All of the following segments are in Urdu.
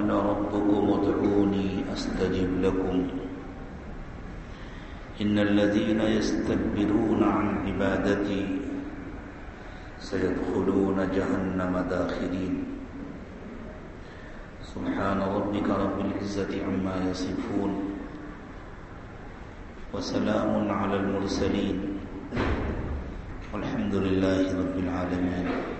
وقال ربكم ادعوني أستجب لكم. إن الذين يستكبرون عن عبادتي سيدخلون جهنم داخرين. سبحان ربك رب العزة عما يصفون. وسلام على المرسلين. والحمد لله رب العالمين.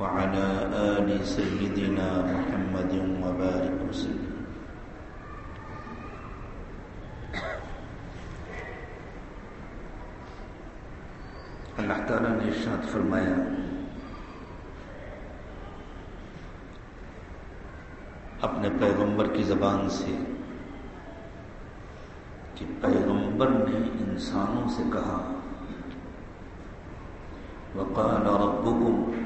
وعلى آل سيدنا محمد وبارك وسلم. اللہ تعالیٰ نے ارشاد فرمایا، اپنے پیغمبر کی زبان سے کہ پیغمبر نے انسانوں سے کہا، وقال ربكم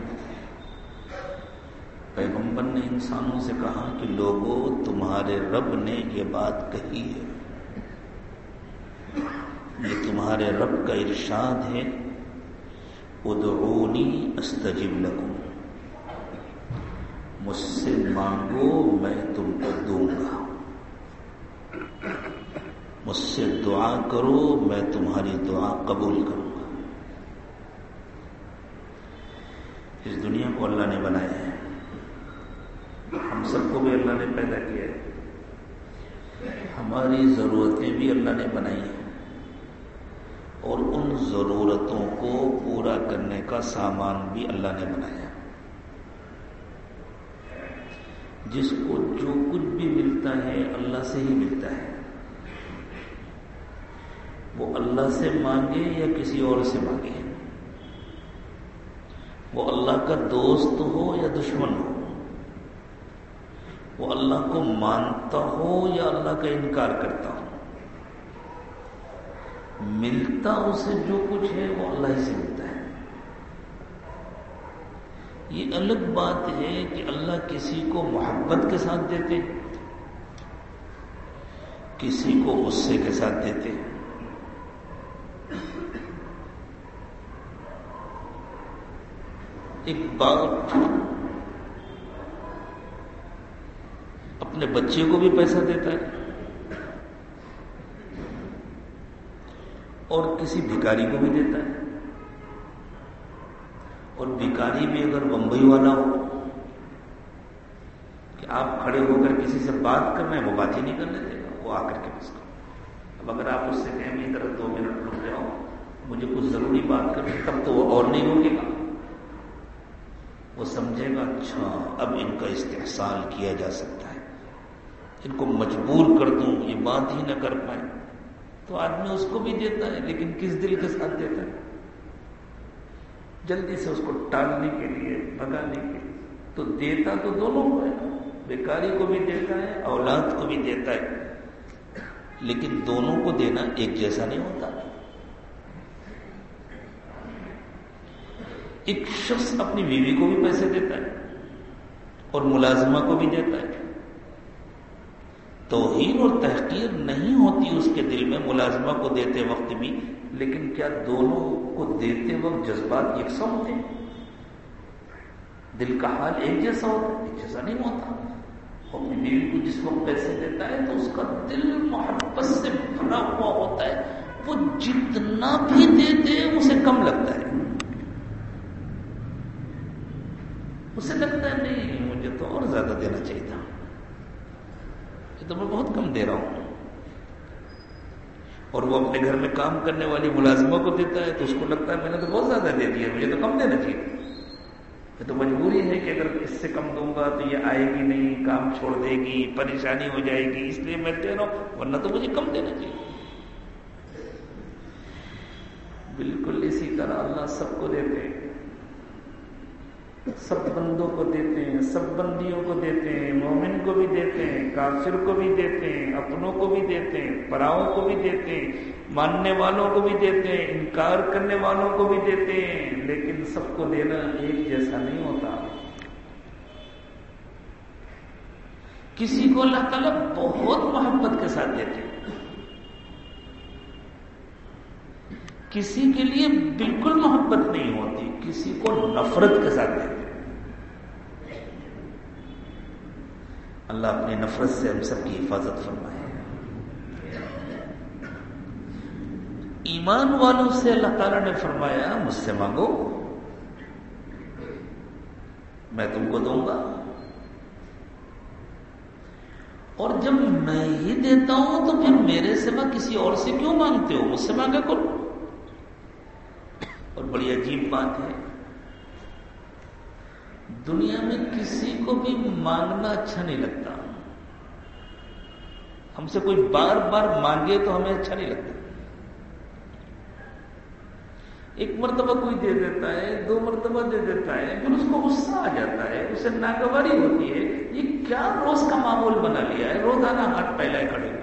پیغمبر نے انسانوں سے کہا کہ لوگوں تمہارے رب نے یہ بات کہی ہے۔ یہ تمہارے رب کا ارشاد ہے۔ ادعونی استجب لکم۔ مجھ سے مانگو، میں تم کو دوں گا۔ مجھ سے دعا کرو، میں تمہاری دعا قبول کروں گا۔ اس دنیا کو اللہ نے بنایا ہے۔ سب کو بھی اللہ نے پیدا کیا ہے۔ ہماری ضرورتیں بھی اللہ نے بنائی ہیں۔ اور ان ضرورتوں کو پورا کرنے کا سامان بھی اللہ نے بنایا۔ جس کو جو کچھ بھی ملتا ہے اللہ سے ہی ملتا ہے۔ وہ اللہ سے مانگے یا کسی اور سے مانگے؟ وہ اللہ کا دوست ہو یا دشمن ہو؟ وہ اللہ کو مانتا ہو یا اللہ کا انکار کرتا ہو؟ ملتا اسے جو کچھ ہے، وہ اللہ ہی سے ملتا ہے۔ یہ الگ بات ہے کہ اللہ کسی کو محبت کے ساتھ دیتے، کسی کو غصے کے ساتھ دیتے۔ ایک باپ اپنے بچے کو بھی پیسہ دیتا ہے اور کسی بھکاری کو بھی دیتا ہے اور بھکاری بھی اگر بمبئی والا ہو کہ آپ کھڑے ہو کر کسی سے بات کرنا ہے وہ بات ہی نہیں کرنے دے گا وہ آ کر کے بس کرو اب اگر آپ اس سے کہیں میری طرف دو منٹ رک جاؤ مجھے کچھ ضروری بات کرنی، تب تو وہ اور نہیں ہوگی گا۔ وہ سمجھے گا اچھا اب ان کا استحصال کیا جا سکتا ہے۔ ان کو مجبور کر دوں، یہ بات ہی نہ کر پائے تو آدمی اس کو بھی دیتا ہے، لیکن کس دل کے ساتھ دیتا ہے؟ جلدی سے اس کو ٹالنے کے لیے، بھگانے کے لیے۔ تو دیتا تو دونوں کو ہے، بیکاری کو بھی دیتا ہے، اولاد کو بھی دیتا ہے۔ لیکن دونوں کو دینا ایک جیسا نہیں ہوتا۔ ایک شخص اپنی بیوی کو بھی پیسے دیتا ہے اور ملازمہ کو بھی دیتا ہے۔ توہین اور تحقیر نہیں ہوتی اس کے دل میں ملازمہ کو دیتے وقت بھی، لیکن کیا دونوں کو دیتے وقت جذبات یکساں ہوتے ہیں؟ دل کا حال ایک جیسا ہوتا ہے، ایک جیسا نہیں ہوتا۔ اپنی بیوی کو جس وقت پیسے دیتا ہے تو اس کا دل محبت سے بھرا ہوا ہوتا ہے۔ وہ جتنا بھی دے دے اسے کم لگتا ہے۔ اسے لگتا ہے، نہیں، مجھے تو اور زیادہ دینا چاہیے تھا۔ یہ تو میں بہت کم دے رہا ہوں۔ اور وہ اپنے گھر میں کام کرنے والی ملازموں کو دیتا ہے تو اس کو لگتا ہے میں نے تو بہت زیادہ دے دیا، مجھے تو کم دینا چاہیے یہ تو مجبوری ہے کہ اگر اس سے کم دوں گا تو یہ آئے گی نہیں، کام چھوڑ دے گی، پریشانی ہو جائے گی، اس لیے میں دے رہا ہوں، ورنہ تو مجھے کم دینا چاہیے۔ بالکل اسی طرح اللہ سب کو دیتے ہیں۔ سب بندوں کو دیتے ہیں، سب بندیوں کو دیتے ہیں، مومن کو بھی دیتے ہیں، کافر کو بھی دیتے ہیں، اپنوں کو بھی دیتے ہیں پراؤں کو بھی دیتے ہیں، ماننے والوں کو بھی دیتے ہیں، انکار کرنے والوں کو بھی دیتے ہیں، لیکن سب کو دینا ایک جیسا نہیں ہوتا۔ کسی کو اللہ تعالیٰ بہت محبت کے ساتھ دیتے ہیں۔ کسی کے لیے بالکل محبت نہیں ہوتی، کسی کو نفرت کے ساتھ دیتے اللہ اپنی نفرت سے ہم سب کی حفاظت فرمائے۔ ایمان والوں سے اللہ تعالیٰ نے فرمایا، مجھ سے مانگو، میں تم کو دوں گا۔ اور جب میں ہی دیتا ہوں تو پھر میرے سوا کسی اور سے کیوں مانگتے ہو؟ مجھ سے مانگا کرو۔ اور بڑی عجیب بات ہے دنیا میں کسی کو بھی مانگنا اچھا نہیں لگتا۔ ہم سے کوئی بار بار مانگے تو ہمیں اچھا نہیں لگتا۔ ایک مرتبہ کوئی دے دیتا ہے، دو مرتبہ دے دیتا ہے، پھر اس کو غصہ آ جاتا ہے، اسے ناگواری ہوتی ہے۔ یہ کیا روز کا معمول بنا لیا ہے؟ روزانہ ہاتھ پہلے کھڑے ہوئے۔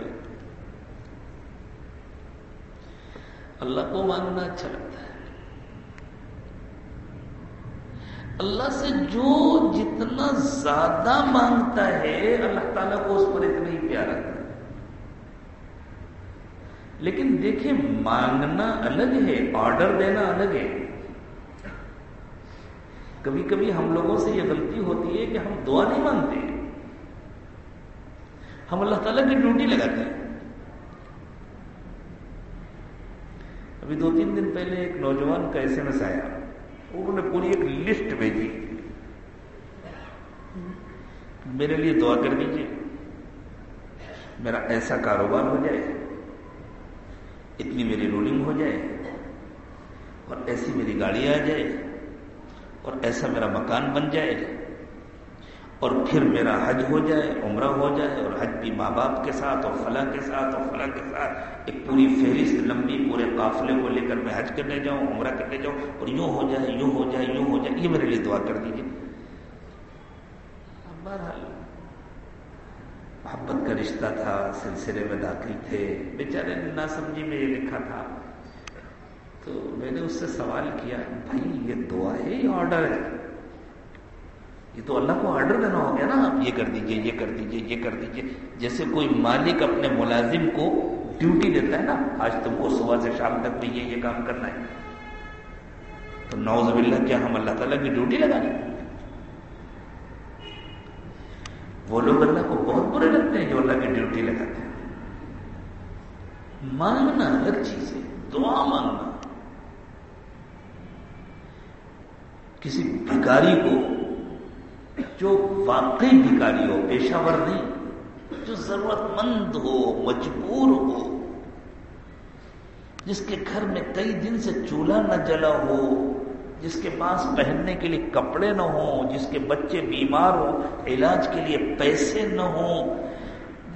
اللہ کو مانگنا اچھا لگتا ہے اللہ سے جو جتنا زیادہ مانگتا ہے، اللہ تعالیٰ کو اس پر اتنا ہی پیار آتا ہے۔ لیکن دیکھیں، مانگنا الگ ہے، آرڈر دینا الگ ہے۔ کبھی کبھی ہم لوگوں سے یہ غلطی ہوتی ہے کہ ہم دعا نہیں مانگتے۔ ہم اللہ تعالیٰ کی ڈیوٹی لگاتے ہیں۔ ابھی دو تین دن پہلے ایک نوجوان کا ایس ایم ایس آیا۔ انہوں نے پوری ایک لسٹ بھیجی۔ میرے لیے دعا کر دیجیے میرا ایسا کاروبار ہو جائے، اتنی میری رولنگ ہو جائے، اور ایسی میری گاڑی آ جائے، اور ایسا میرا مکان بن جائے، اور پھر میرا حج ہو جائے، عمرہ ہو جائے، اور حج بھی ماں باپ کے ساتھ اور فلاں کے ساتھ اور فلاں کے ساتھ ایک پوری فہرست لمبی پورے قافلے کو لے کر میں حج کرنے جاؤں، عمرہ کرنے جاؤں اور یوں ہو جائے، یوں ہو جائے، یوں ہو جائے، یہ میرے لیے دعا کر دیجیے بہرحال محبت کا رشتہ تھا، سلسلے میں داخل تھے۔ بیچارے نے نہ سمجھی میں یہ لکھا تھا۔ تو میں نے اس سے سوال کیا، بھائی یہ دعا ہے یہ آرڈر ہے؟ یہ تو اللہ کو آرڈر دینا ہو گیا نا، آپ یہ کر دیجیے، یہ کر دیجیے، یہ کر دیجیے۔ جیسے کوئی مالک اپنے ملازم کو ڈیوٹی دیتا ہے نا، آج تم کو صبح سے شام تک بھی یہ یہ کام کرنا ہے۔ تو نوز باللہ، کیا ہم اللہ تعالیٰ کی ڈیوٹی لگانی وہ لوگ اللہ کو بہت برے لگتے ہیں جو اللہ کی ڈیوٹی لگاتے ہیں۔ مانگنا الگ چیز ہے، دعا مانگنا۔ کسی بھکاری کو، جو واقعی بھکاری ہو، پیشہ ور نہیں، جو ضرورت مند ہو، مجبور ہو جس کے گھر میں کئی دن سے چولہا نہ جلا ہو، جس کے پاس پہننے کے لیے کپڑے نہ ہوں، جس کے بچے بیمار ہوں، علاج کے لیے پیسے نہ ہوں،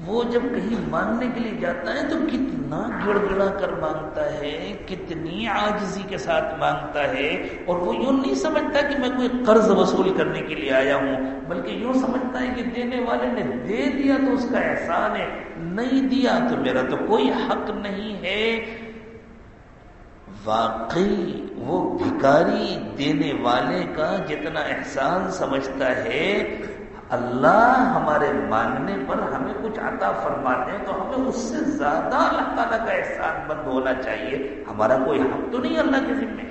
وہ جب کہیں مانگنے کے لیے جاتا ہے تو کتنا گڑ گڑا کر مانگتا ہے، کتنی آجزی کے ساتھ مانگتا ہے، اور وہ یوں نہیں سمجھتا کہ میں کوئی قرض وصول کرنے کے لیے آیا ہوں، بلکہ یوں سمجھتا ہے کہ دینے والے نے دے دیا تو اس کا احسان ہے، نہیں دیا تو میرا تو کوئی حق نہیں ہے۔ واقعی وہ بھکاری دینے والے کا جتنا احسان سمجھتا ہے، اللہ ہمارے مانگنے پر ہمیں کچھ عطا فرماتے ہیں تو ہمیں اس سے زیادہ اللہ تعالیٰ کا احسان بند ہونا چاہیے۔ ہمارا کوئی حق تو نہیں اللہ کے ذمے۔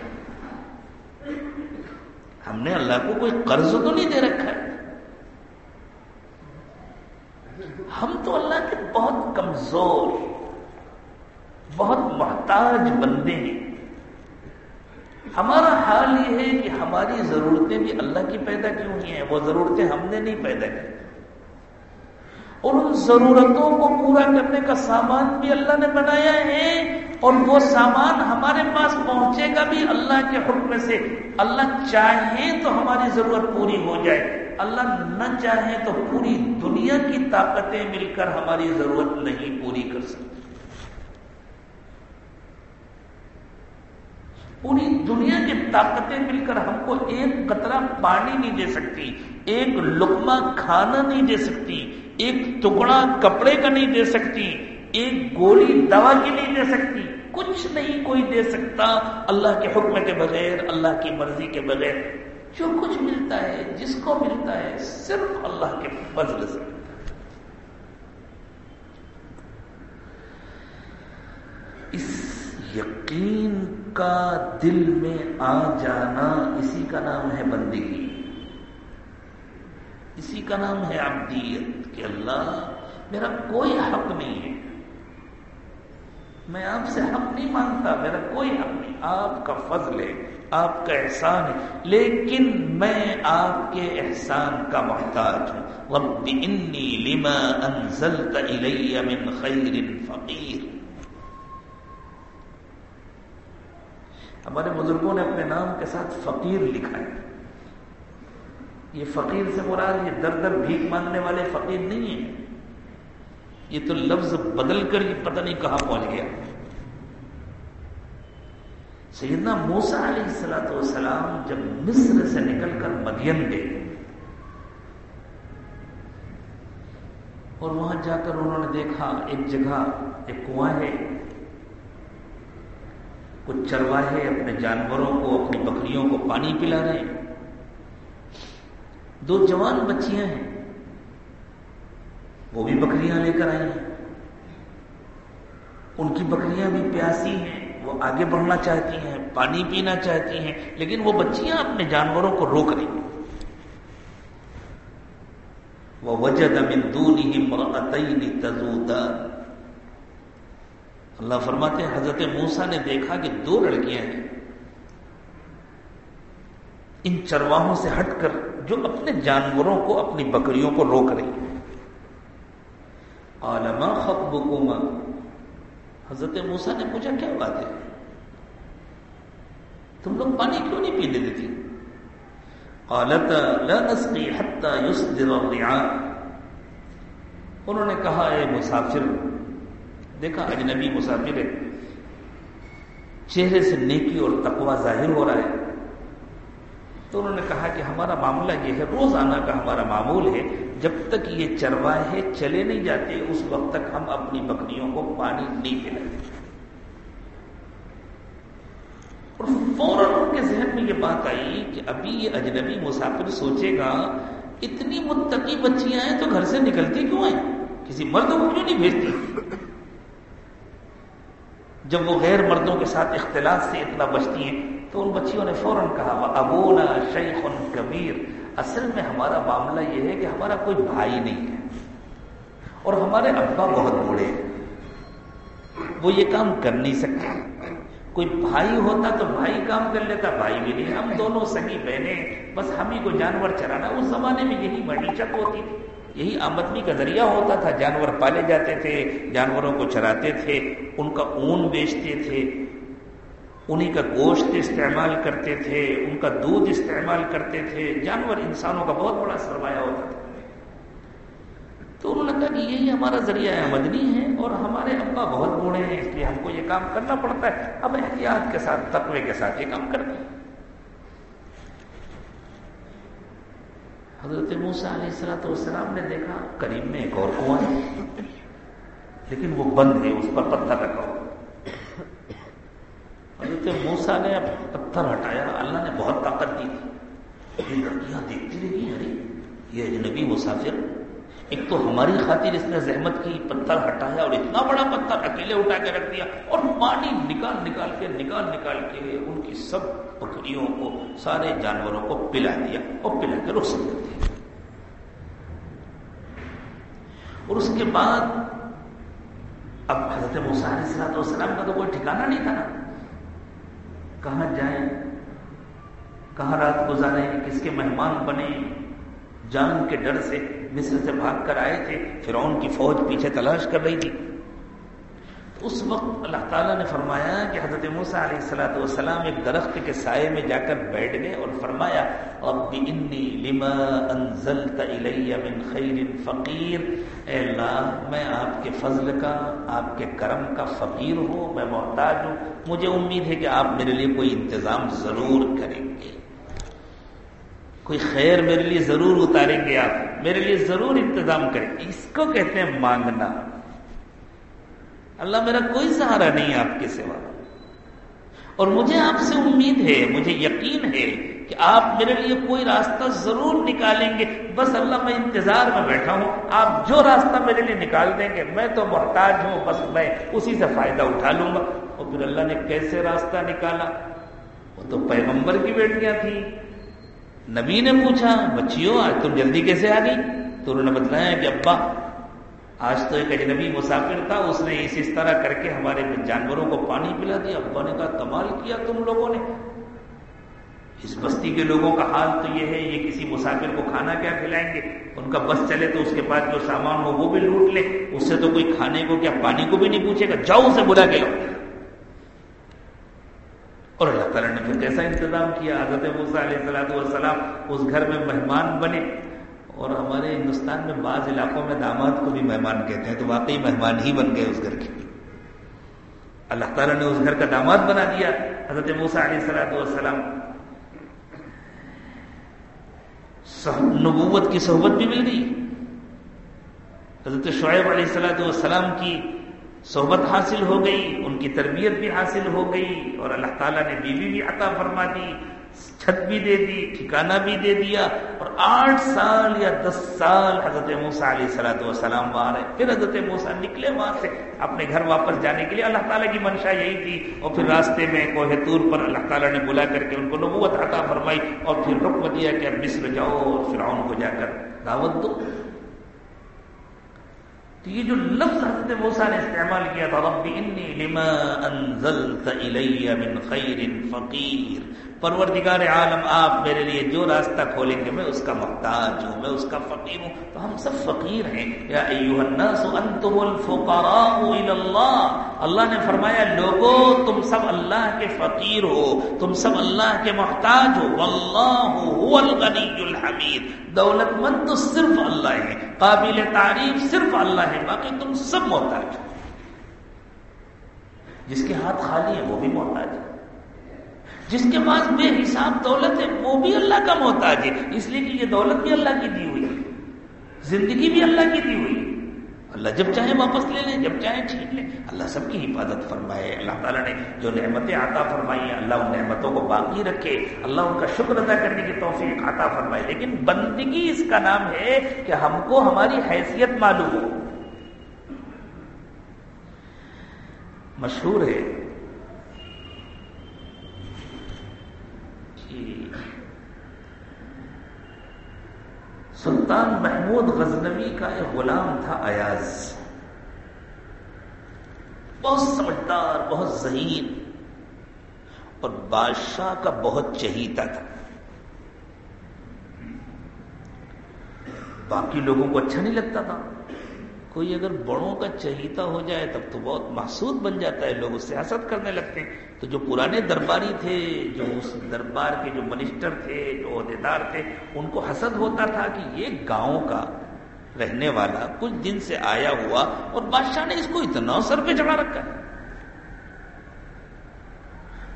ہم نے اللہ کو کوئی قرض تو نہیں دے رکھا ہے۔ ہم تو اللہ کے بہت کمزور، بہت محتاج بندے ہیں۔ ہمارا حال یہ ہے کہ ہماری ضرورتیں بھی اللہ کی پیدا کی ہوئی ہیں؟ وہ ضرورتیں ہم نے نہیں پیدا کی۔ اور ان ضرورتوں کو پورا کرنے کا سامان بھی اللہ نے بنایا ہے اور وہ سامان ہمارے پاس پہنچے گا بھی اللہ کے حکم سے۔ اللہ چاہے تو ہماری ضرورت پوری ہو جائے۔ اللہ نہ چاہے تو پوری دنیا کی طاقتیں مل کر ہماری ضرورت نہیں پوری کر سکتی پوری دنیا کی طاقتیں مل کر ہم کو ایک قطرہ پانی نہیں دے سکتی، ایک لقمہ کھانا نہیں دے سکتی، ایک ٹکڑا کپڑے کا نہیں دے سکتی، ایک گولی دوا کی نہیں دے سکتی، کچھ نہیں کوئی دے سکتا۔ اللہ کے حکم کے بغیر، اللہ کی مرضی کے بغیر جو کچھ ملتا ہے، جس کو ملتا ہے، صرف اللہ کے فضل سے۔ اس یقین کا دل میں آ جانا اسی کا نام ہے بندگی۔ اسی کا نام ہے عبدیت کہ اللہ، میرا کوئی حق نہیں ہے۔ میں آپ سے حق نہیں مانگتا، میرا کوئی حق نہیں۔ آپ کا فضل ہے، آپ کا احسان ہے، لیکن میں آپ کے احسان کا محتاج ہوں۔ رب انی لما انزلت الی من خیر فقیر۔ ہمارے بزرگوں نے اپنے نام کے ساتھ فقیر لکھا ہے۔ یہ فقیر سے مراد یہ در در بھیک مانگنے والے فقیر نہیں ہیں۔ یہ تو لفظ بدل کر یہ پتہ نہیں کہاں پہنچ گیا۔ سیدنا موسا علیہ السلاۃ والسلام جب مصر سے نکل کر مدین گئے اور وہاں جا کر انہوں نے دیکھا ایک جگہ، ایک کنواں ہے۔ کچھ چرواہے اپنے جانوروں کو، اپنی بکریوں کو پانی پلا رہے ہیں۔ دو جوان بچیاں ہیں۔ وہ بھی بکریاں لے کر آئی ہیں۔ ان کی بکریاں بھی پیاسی ہیں۔ وہ آگے بڑھنا چاہتی ہیں، پانی پینا چاہتی ہیں، لیکن وہ بچیاں اپنے جانوروں کو روک رہی ہیں۔ وہ وجہ دمندونی تزوتا اللہ فرماتے ہیں، حضرت موسا نے دیکھا کہ دو لڑکیاں ہیں۔ ان چرواہوں سے ہٹ کر جو اپنے جانوروں کو، اپنی بکریوں کو روک رہی ہیں۔ عالما خط حضرت موسا نے پوچھا، کیا بات ہے؟ تم لوگ پانی کیوں نہیں پینے دیتی؟ قالت، لا نسقي حتى يصدر الرعاء۔ انہوں نے کہا، اے مسافر دیکھا اجنبی مسافر ہے چہرے سے نیکی اور تقوی ظاہر ہو رہا ہے۔ تو انہوں نے کہا کہ ہمارا معاملہ یہ ہے، روزانہ کا ہمارا معمول ہے، جب تک یہ چرواہے چلے نہیں جاتے، اس وقت تک ہم اپنی بکریوں کو پانی نہیں پلاتے۔ اور فوراً ان کے ذہن میں یہ بات آئی کہ ابھی یہ اجنبی مسافر سوچے گا، اتنی متقی بچیاں ہیں تو گھر سے نکلتی کیوں ہیں؟ کسی مرد کو کیوں نہیں بھیجتی؟ جب وہ غیر مردوں کے ساتھ اختلاط سے اتنا بچتی ہیں، تو ان بچیوں نے فوراً کہا ابونا شیخ کبیر اصل میں ہمارا معاملہ یہ ہے کہ ہمارا کوئی بھائی نہیں ہے، اور ہمارے ابا بہت بوڑھے ہیں۔ وہ یہ کام کر نہیں سکتے۔ کوئی بھائی ہوتا تو بھائی کام کر لیتا، بھائی بھی نہیں۔ ہم دونوں سگی بہنیں بس ہم ہی کو جانور چرانا۔ اس زمانے میں یہی معیشت ہوتی تھی۔ یہی آمدنی کا ذریعہ ہوتا تھا۔ جانور پالے جاتے تھے، جانوروں کو چراتے تھے، ان کا اون بیچتے تھے، انہی کا گوشت استعمال کرتے تھے، ان کا دودھ استعمال کرتے تھے۔ جانور انسانوں کا بہت بڑا سرمایہ ہوتا تھا۔ تو انہوں نے کہا کہ یہی ہمارا ذریعہ آمدنی ہے اور ہمارے ابا بہت بوڑھے ہیں، اس لیے ہم کو یہ کام کرنا پڑتا ہے۔ اب احتیاط کے ساتھ، تقوی کے ساتھ یہ کام کرتے ہیں۔ حضرت موسا علیہ السلاۃ والسلام نے دیکھا، قریب میں ایک اور کنواں ہے، لیکن وہ بند ہے، اس پر پتھر رکھا حضرت موسا نے پتھر ہٹایا، اللہ نے بہت طاقت دی۔ تھی لڑکیاں دیکھتی رہی ارے، یہ اجنبی مسافر ایک تو ہماری خاطر اس نے زحمت کی، پتھر ہٹایا اور اتنا بڑا پتھر اکیلے اٹھا کے رکھ دیا اور پانی نکال نکال کے، نکال نکال کے ان کی سب بکریوں کو، سارے جانوروں کو پلا دیا اور پلا کے رخ کر دیا۔ اور اس کے بعد اب حضرت مساحر صلاحت والسلام کا تو کوئی ٹھکانا نہیں تھا نا۔ کہاں جائیں؟ کہاں رات گزاریں؟ کس کے مہمان بنے جان کے ڈر سے۔ مصر سے بھاگ کر آئے تھے، فرعون کی فوج پیچھے تلاش کر رہی تھی۔ اس وقت اللہ تعالیٰ نے فرمایا کہ حضرت موسیٰ علیہ السلاۃ والسلام ایک درخت کے سائے میں جا کر بیٹھ گئے اور فرمایا اب انی لما انزلت الی من خیر فقیر۔ اے اللہ، میں آپ کے فضل کا، آپ کے کرم کا فقیر ہوں، میں محتاج ہوں۔ مجھے امید ہے کہ آپ میرے لیے کوئی انتظام ضرور کریں گے۔ کوئی خیر میرے لیے ضرور اتاریں گے آپ، میرے لیے ضرور انتظام کریں۔ اس کو کہتے ہیں مانگنا۔ اللہ میرا کوئی سہارا نہیں آپ کے سوا۔ اور مجھے آپ سے امید ہے، مجھے یقین ہے کہ آپ میرے لیے کوئی راستہ ضرور نکالیں گے۔ بس اللہ میں انتظار میں بیٹھا ہوں۔ آپ جو راستہ میرے لیے نکال دیں گے، میں تو محتاج ہوں، بس میں اسی سے فائدہ اٹھا لوں گا۔ اور پھر اللہ نے کیسے راستہ نکالا؟ وہ تو پیغمبر کی بیٹیاں تھیں۔ نبی نے پوچھا بچیوں آج تم جلدی کیسے آ گئی؟ تو انہوں نے بتلایا کہ، ابا، آج تو ایک اجنبی مسافر تھا، اس نے اس اس طرح کر کے ہمارے جانوروں کو پانی پلا دیا۔ ابا نے کہا، کمال کیا تم لوگوں نے؟ اس بستی کے لوگوں کا حال تو یہ ہے، یہ کسی مسافر کو کھانا کیا کھلائیں گے؟ ان کا بس چلے تو اس کے بعد جو سامان ہو وہ بھی لوٹ لے اس سے تو کوئی کھانے کو، کیا پانی کو بھی نہیں پوچھے گا؟ جاؤ اسے بلا کے لو اور اللہ تعالیٰ نے پھر کیسا انتظام کیا؟ حضرت علیہ السلام اس گھر میں مہمان بنے اور ہمارے ہندوستان میں بعض علاقوں میں داماد کو بھی مہمان کہتے ہیں، تو واقعی مہمان ہی بن گئے اس گھر کے اللہ تعالیٰ نے اس گھر کا داماد بنا دیا حضرت موسا علیہ السلام والسلام۔ نبوت کی صحبت بھی مل گئی۔ حضرت شعیب علیہ السلاۃ والسلام کی صحبت حاصل ہو گئی، ان کی تربیت بھی حاصل ہو گئی اور اللہ تعالیٰ نے بیوی بھی عطا فرما دی، چھت بھی دے دی، ٹھکانہ بھی دے دیا اور آٹھ سال یا دس سال حضرت موسا علیہ سلاۃ وسلام وہاں رہے۔ پھر حضرت موسا نکلے وہاں سے، اپنے گھر واپس جانے کے لیے اللہ تعالیٰ کی منشا یہی تھی۔ اور پھر راستے میں کوہ تور پر اللہ تعالیٰ نے بلا کر کے ان کو نبوت عطا فرمائی اور پھر حکم دیا کہ اب مصر جاؤ اور فرعون کو جا کر دعوت دو۔ تو یہ جو لفظ حضرت موسا نے استعمال کیا تھا ربی انی لما انزلت الی من خیر فقیر پروردگار عالم، آپ میرے لیے جو راستہ کھولیں گے، میں اس کا محتاج ہوں، میں اس کا فقیر ہوں۔ تو ہم سب فقیر ہیں۔ یا ایوہ الناس انتم الفقراء اللہ۔ اللہ نے فرمایا لوگوں تم سب اللہ کے فقیر ہو، تم سب اللہ کے محتاج ہو۔ واللہ هو الغنی الحمید۔ دولت مند تو صرف اللہ ہے، قابل تعریف صرف اللہ ہے، باقی تم سب محتاج ہو۔ جس کے ہاتھ خالی ہیں، وہ بھی محتاج ہے جس کے پاس بے حساب دولت ہے، وہ بھی اللہ کا محتاج ہے۔ اس لیے کہ یہ دولت بھی اللہ کی دی ہوئی زندگی بھی اللہ کی دی ہوئی اللہ جب چاہے واپس لے لیں جب چاہے چھین لیں اللہ سب کی حفاظت فرمائے۔ اللہ تعالیٰ نے جو نعمتیں عطا فرمائی ہیں، اللہ ان نعمتوں کو باقی رکھے۔ اللہ ان کا شکر ادا کرنے کی توفیق عطا فرمائے۔ لیکن بندگی اس کا نام ہے کہ ہم کو ہماری حیثیت معلوم ہو۔ مشہور ہے سلطان محمود غزنوی کا ایک غلام تھا ایاز۔ بہت سمجھدار، بہت ذہین اور بادشاہ کا بہت چہیتا تھا۔ باقی لوگوں کو اچھا نہیں لگتا تھا۔ کوئی اگر بڑوں کا چہیتا ہو جائے تب تو بہت محسوس بن جاتا ہے، لوگ اس سے حسد کرنے لگتے ہیں۔ تو جو پرانے درباری تھے، جو اس دربار کے جو منسٹر تھے، جو عہدے دار تھے، ان کو حسد ہوتا تھا کہ یہ گاؤں کا رہنے والا کچھ دن سے آیا ہوا اور بادشاہ نے اس کو اتنا سر پہ چڑھا رکھا۔ ہے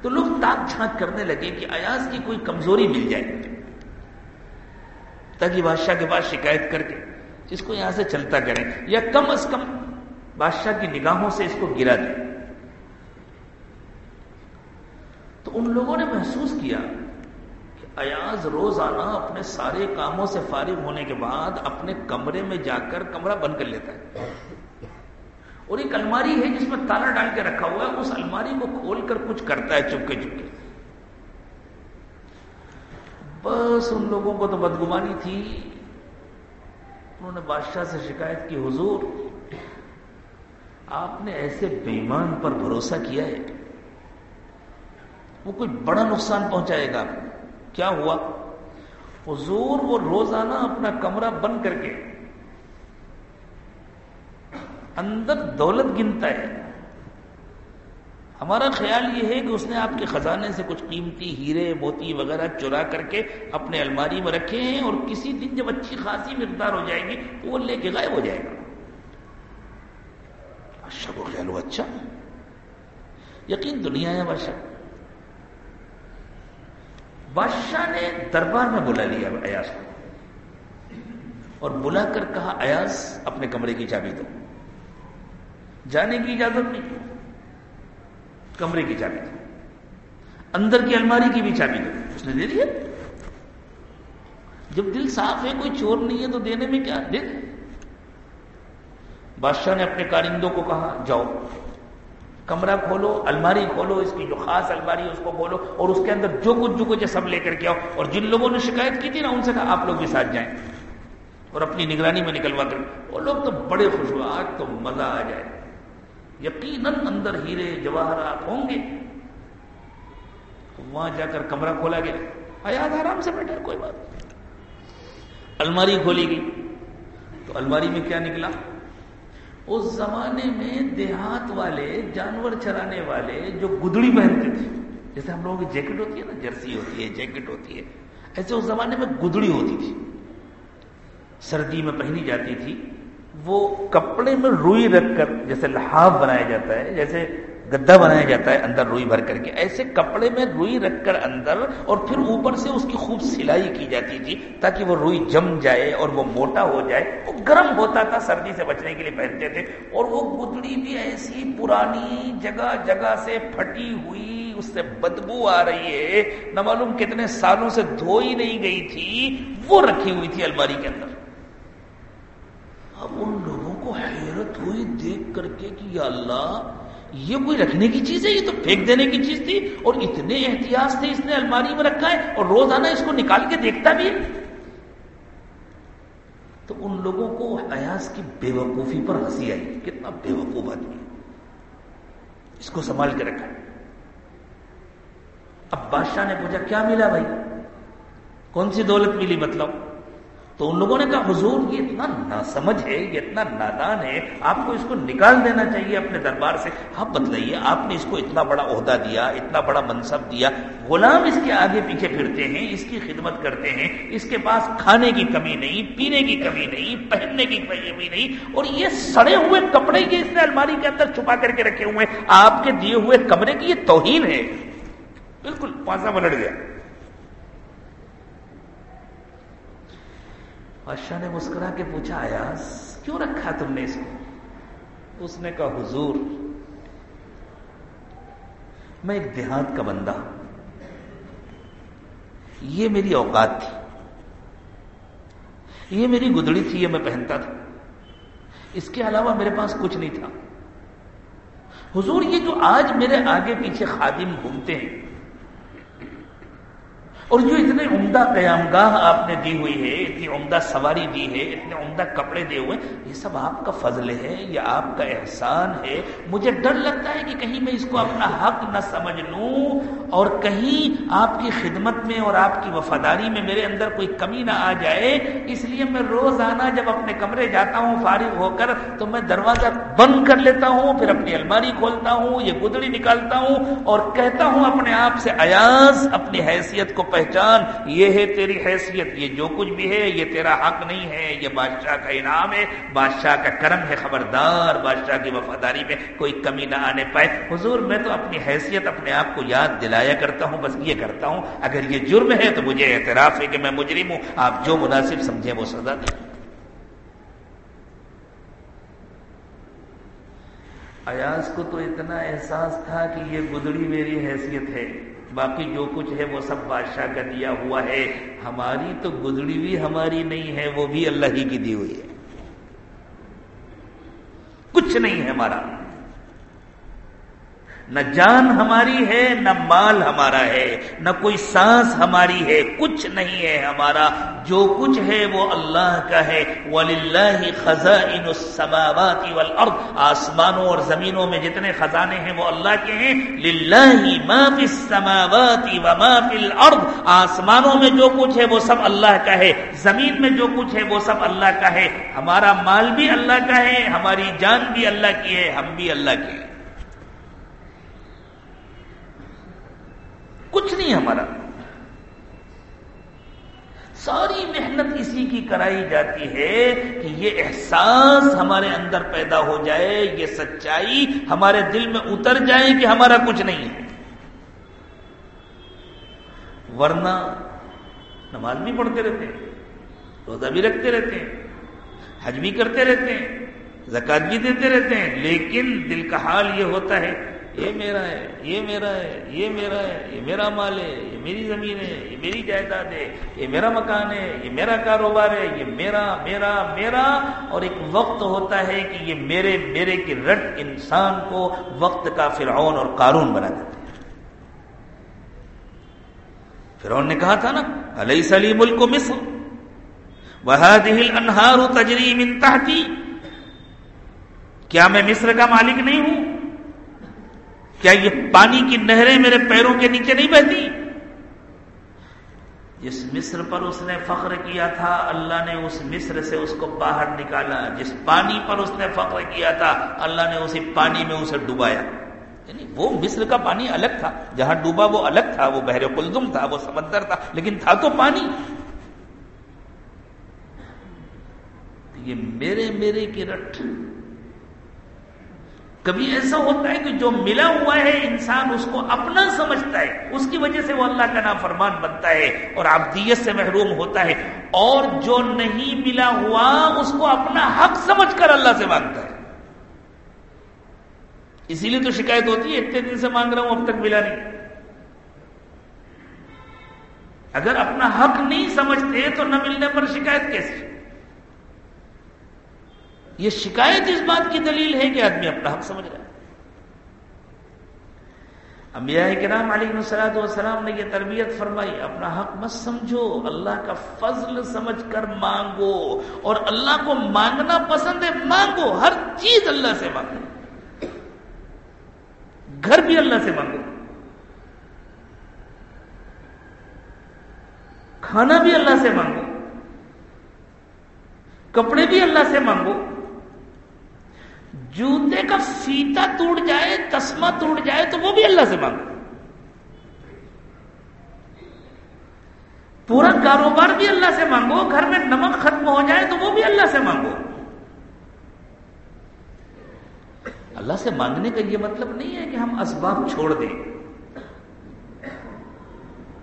تو لوگ تاک جھانک کرنے لگے کہ ایاز کی کوئی کمزوری مل جائے تاکہ بادشاہ کے پاس شکایت کر کے۔ اس کو یہاں سے چلتا کریں یا کم از کم بادشاہ کی نگاہوں سے اس کو گرا دیں۔ تو ان لوگوں نے محسوس کیا کہ ایاز روزانہ اپنے سارے کاموں سے فارغ ہونے کے بعد اپنے کمرے میں جا کر کمرہ بند کر لیتا ہے۔ اور ایک الماری ہے جس میں تالا ڈال کے رکھا ہوا ہے، اس الماری کو کھول کر کچھ کرتا ہے چپکے چپکے۔ بس ان لوگوں کو تو بدگمانی تھی۔ انہوں نے بادشاہ سے شکایت کی، حضور، آپ نے ایسے بےمان پر بھروسہ کیا ہے۔ وہ کوئی بڑا نقصان پہنچائے گا۔ کیا ہوا؟ حضور، وہ روزانہ اپنا کمرہ بند کر کے اندر دولت گنتا ہے۔ ہمارا خیال یہ ہے کہ اس نے آپ کے خزانے سے کچھ قیمتی ہیرے، موتی وغیرہ چرا کر کے اپنے الماری میں رکھے ہیں اور کسی دن جب اچھی خاصی مقدار ہو جائے گی تو وہ لے کے غائب ہو جائے گا۔ بادشاہ کو خیال ہو اچھا یقین دنیا ہے بادشاہ۔ بادشاہ نے دربار میں بلا لیا ایاس کو۔ اور بلا کر کہا ایاس اپنے کمرے کی چابی دو۔ جانے کی اجازت نہیں۔ کمرے کی چابی دو اندر کی الماری کی بھی چابی دو اس نے دے دیا جب دل صاف ہے، کوئی چور نہیں ہے تو دینے میں کیا؟ دے بادشاہ نے اپنے کارندوں کو کہا، جاؤ۔ کمرہ کھولو، الماری کھولو، اس کی جو خاص الماری ہے، اس کو کھولو اور اس کے اندر جو کچھ جو کچھ سب لے کر کے آؤ۔ اور جن لوگوں نے شکایت کی تھی نا، ان سے کہا، آپ لوگ بھی ساتھ جائیں۔ اور اپنی نگرانی میں نکلوا کر۔ وہ لوگ تو بڑے خوش ہوئے آج تو مزہ آ جائے۔ یقیناً اندر ہیرے جواہرات ہوں گے۔ وہاں جا کر کمرہ کھولا گیا۔ آیات آرام سے بیٹھے کوئی بات الماری کھولی گئی۔ تو الماری میں کیا نکلا؟ اس زمانے میں دیہات والے، جانور چرانے والے جو گدڑی پہنتے تھے، جیسے ہم لوگوں کی جیکٹ ہوتی ہے نا، جرسی ہوتی ہے، جیکٹ ہوتی ہے، ایسے اس زمانے میں گدڑی ہوتی تھی۔ سردی میں پہنی جاتی تھی۔ وہ کپڑے میں روئی رکھ کر جیسے لحاف بنایا جاتا ہے، جیسے گدا بنایا جاتا ہے، اندر روئی بھر کر کے، ایسے کپڑے میں روئی رکھ کر اندر اور پھر اوپر سے اس کی خوب سلائی کی جاتی تھی تاکہ وہ روئی جم جائے اور وہ موٹا ہو جائے۔ وہ گرم ہوتا تھا، سردی سے بچنے کے لیے پہنتے تھے۔ اور وہ گدڑی بھی ایسی پرانی جگہ جگہ سے پھٹی ہوئی، اس سے بدبو آ رہی ہے۔ نہ معلوم کتنے سالوں سے دھوئی نہیں گئی تھی، وہ رکھی ہوئی تھی الماری کے اندر۔ اب ان ہوئی دیکھ کر کے کہ یا اللہ، یہ کوئی رکھنے کی چیز ہے؟ یہ تو پھینک دینے کی چیز تھی اور اتنے احتیاط تھے اس نے الماری میں رکھا ہے اور روزانہ اس کو نکال کے دیکھتا بھی تو ان لوگوں کو ایاس کی بے وقوفی پر ہنسی آئی۔ کتنا بے وقوف آدمی اس کو سنبھال کے رکھا۔ اب بادشاہ نے پوچھا، کیا ملا بھائی؟ کون سی دولت ملی؟ مطلب تو ان لوگوں نے کہا، حضور، یہ اتنا ناسمجھ ہے، یہ اتنا نادان ہے، آپ کو اس کو نکال دینا چاہیے اپنے دربار سے۔ آپ بتلائیے، آپ نے اس کو اتنا بڑا عہدہ دیا، اتنا بڑا منصب دیا، غلام اس کے آگے پیچھے پھرتے ہیں، اس کی خدمت کرتے ہیں، اس کے پاس کھانے کی کمی نہیں، پینے کی کمی نہیں، پہننے کی کمی نہیں، اور یہ سڑے ہوئے کپڑے یہ اس نے الماری کے اندر چھپا کر کے رکھے ہوئے آپ کے دیے ہوئے کمرے کی یہ توہین ہے۔ بالکل پاسا پلٹ گیا۔ بادشاہ نے مسکرا کے پوچھا ایاس کیوں رکھا تم نے اس کو؟ اس نے کہا، حضور، میں ایک دیہات کا بندہ یہ میری اوقات تھی۔ یہ میری گدڑی تھی، یہ میں پہنتا تھا۔ اس کے علاوہ میرے پاس کچھ نہیں تھا۔ حضور، یہ جو آج میرے آگے پیچھے خادم گھومتے ہیں اور جو اتنے عمدہ قیام گاہ آپ نے دی ہوئی ہے، اتنی عمدہ سواری دی ہے، اتنے عمدہ کپڑے دیے ہوئے، یہ سب آپ کا فضل ہے، یہ آپ کا احسان ہے۔ مجھے ڈر لگتا ہے کہ کہیں میں اس کو اپنا حق نہ سمجھ لوں اور کہیں آپ کی خدمت میں اور آپ کی وفاداری میں میرے اندر کوئی کمی نہ آ جائے۔ اس لیے میں روزانہ جب اپنے کمرے جاتا ہوں فارغ ہو کر، تو میں دروازہ بند کر لیتا ہوں، پھر اپنی الماری کھولتا ہوں، یہ گدڑی نکالتا ہوں اور کہتا ہوں اپنے آپ سے ایاز اپنی حیثیت کو پہچان، یہ ہے تیری حیثیت، یہ جو کچھ بھی ہے، یہ تیرا حق نہیں ہے، یہ بادشاہ کا انعام ہے، بادشاہ کا کرم ہے، خبردار، بادشاہ کی وفاداری میں کوئی کمی نہ آنے پائے۔ حضور، میں تو اپنی حیثیت، اپنے آپ کو یاد دلایا کرتا ہوں، بس یہ کرتا ہوں، اگر یہ جرم ہے تو مجھے اعتراف ہے کہ میں مجرم ہوں۔ آپ جو مناسب سمجھیں، وہ سزا دیں۔ ایاز کو تو اتنا احساس تھا کہ یہ گدڑی میری حیثیت ہے۔ باقی جو کچھ ہے وہ سب بادشاہ کا دیا ہوا ہے۔ ہماری تو گزڑی بھی ہماری نہیں ہے، وہ بھی اللہ ہی کی دی ہوئی ہے۔ کچھ نہیں ہے ہمارا۔ نہ جان ہماری ہے، نہ مال ہمارا ہے، نہ کوئی سانس ہماری ہے، کچھ نہیں ہے ہمارا۔ جو کچھ ہے وہ اللہ کا ہے۔ وَلِلَّهِ خَزَائِنُ السَّمَاوَاتِ وَالْأَرْضِ۔ آسمانوں اور زمینوں میں جتنے خزانے ہیں وہ اللہ کے ہیں۔ لِلَّهِ مَا فِي السَّمَاوَاتِ وَمَا فِي الْأَرْضِ۔ آسمانوں میں جو کچھ ہے وہ سب اللہ کا ہے۔ زمین میں جو کچھ ہے وہ سب اللہ کا ہے۔ ہمارا مال بھی اللہ کا ہے، ہماری جان بھی اللہ کی ہے، ہم بھی اللہ کے ہیں۔ کچھ نہیں ہمارا۔ ساری محنت اسی کی کرائی جاتی ہے کہ یہ احساس ہمارے اندر پیدا ہو جائے، یہ سچائی ہمارے دل میں اتر جائے کہ ہمارا کچھ نہیں ہے۔ ورنہ نماز بھی پڑھتے رہتے ہیں، روزہ بھی رکھتے رہتے ہیں، حج بھی کرتے رہتے ہیں زکات بھی دیتے رہتے ہیں، لیکن دل کا حال یہ ہوتا ہے یہ میرا ہے، یہ میرا ہے، یہ میرا ہے، یہ میرا مال ہے، یہ میری زمین ہے، یہ میری جائیداد ہے، یہ میرا مکان ہے، یہ میرا کاروبار ہے، یہ میرا میرا میرا۔ اور ایک وقت ہوتا ہے کہ یہ میرے میرے کی رٹ انسان کو وقت کا فرعون اور قارون بنا دیتا ہے فرعون نے کہا تھا نا علیہ سلیم ملک کو مصر انہار تجریم انتہتی کیا میں مصر کا مالک نہیں ہوں؟ کیا یہ پانی کی نہریں میرے پیروں کے نیچے نہیں بہتی؟ جس مصر پر اس نے فخر کیا تھا، اللہ نے اس مصر سے اس کو باہر نکالا۔ جس پانی پر اس نے فخر کیا تھا، اللہ نے اسی پانی میں اسے ڈوبایا یعنی وہ مصر کا پانی الگ تھا۔ جہاں ڈوبا وہ الگ تھا، وہ بحر کلزم تھا، وہ سمندر تھا، لیکن تھا تو پانی۔ یہ میرے میرے کی رٹ کبھی ایسا ہوتا ہے کہ جو ملا ہوا ہے انسان اس کو اپنا سمجھتا ہے، اس کی وجہ سے وہ اللہ کا نام فرمان بنتا ہے اور عبدیت سے محروم ہوتا ہے اور جو نہیں ملا ہوا اس کو اپنا حق سمجھ کر اللہ سے مانگتا ہے۔ اسی لیے تو شکایت ہوتی ہے، اتنے دن سے مانگ رہا ہوں، اب تک ملا نہیں۔ اگر اپنا حق نہیں سمجھتے تو نہ ملنے پر شکایت کیسے یہ شکایت اس بات کی دلیل ہے کہ آدمی اپنا حق سمجھ رہا ہے۔ انبیاء کرام علی نسلات والسلام نے یہ تربیت فرمائی، اپنا حق مت سمجھو، اللہ کا فضل سمجھ کر مانگو اور اللہ کو مانگنا پسند ہے، مانگو، ہر چیز اللہ سے مانگو۔ گھر بھی اللہ سے مانگو۔ کھانا بھی اللہ سے مانگو۔ کپڑے بھی اللہ سے مانگو۔ جوتے کا فیتا ٹوٹ جائے تسما ٹوٹ جائے تو وہ بھی اللہ سے مانگو پورا کاروبار بھی اللہ سے مانگو، گھر میں نمک ختم ہو جائے تو وہ بھی اللہ سے مانگو۔ اللہ سے مانگنے کا یہ مطلب نہیں ہے کہ ہم اسباب چھوڑ دیں۔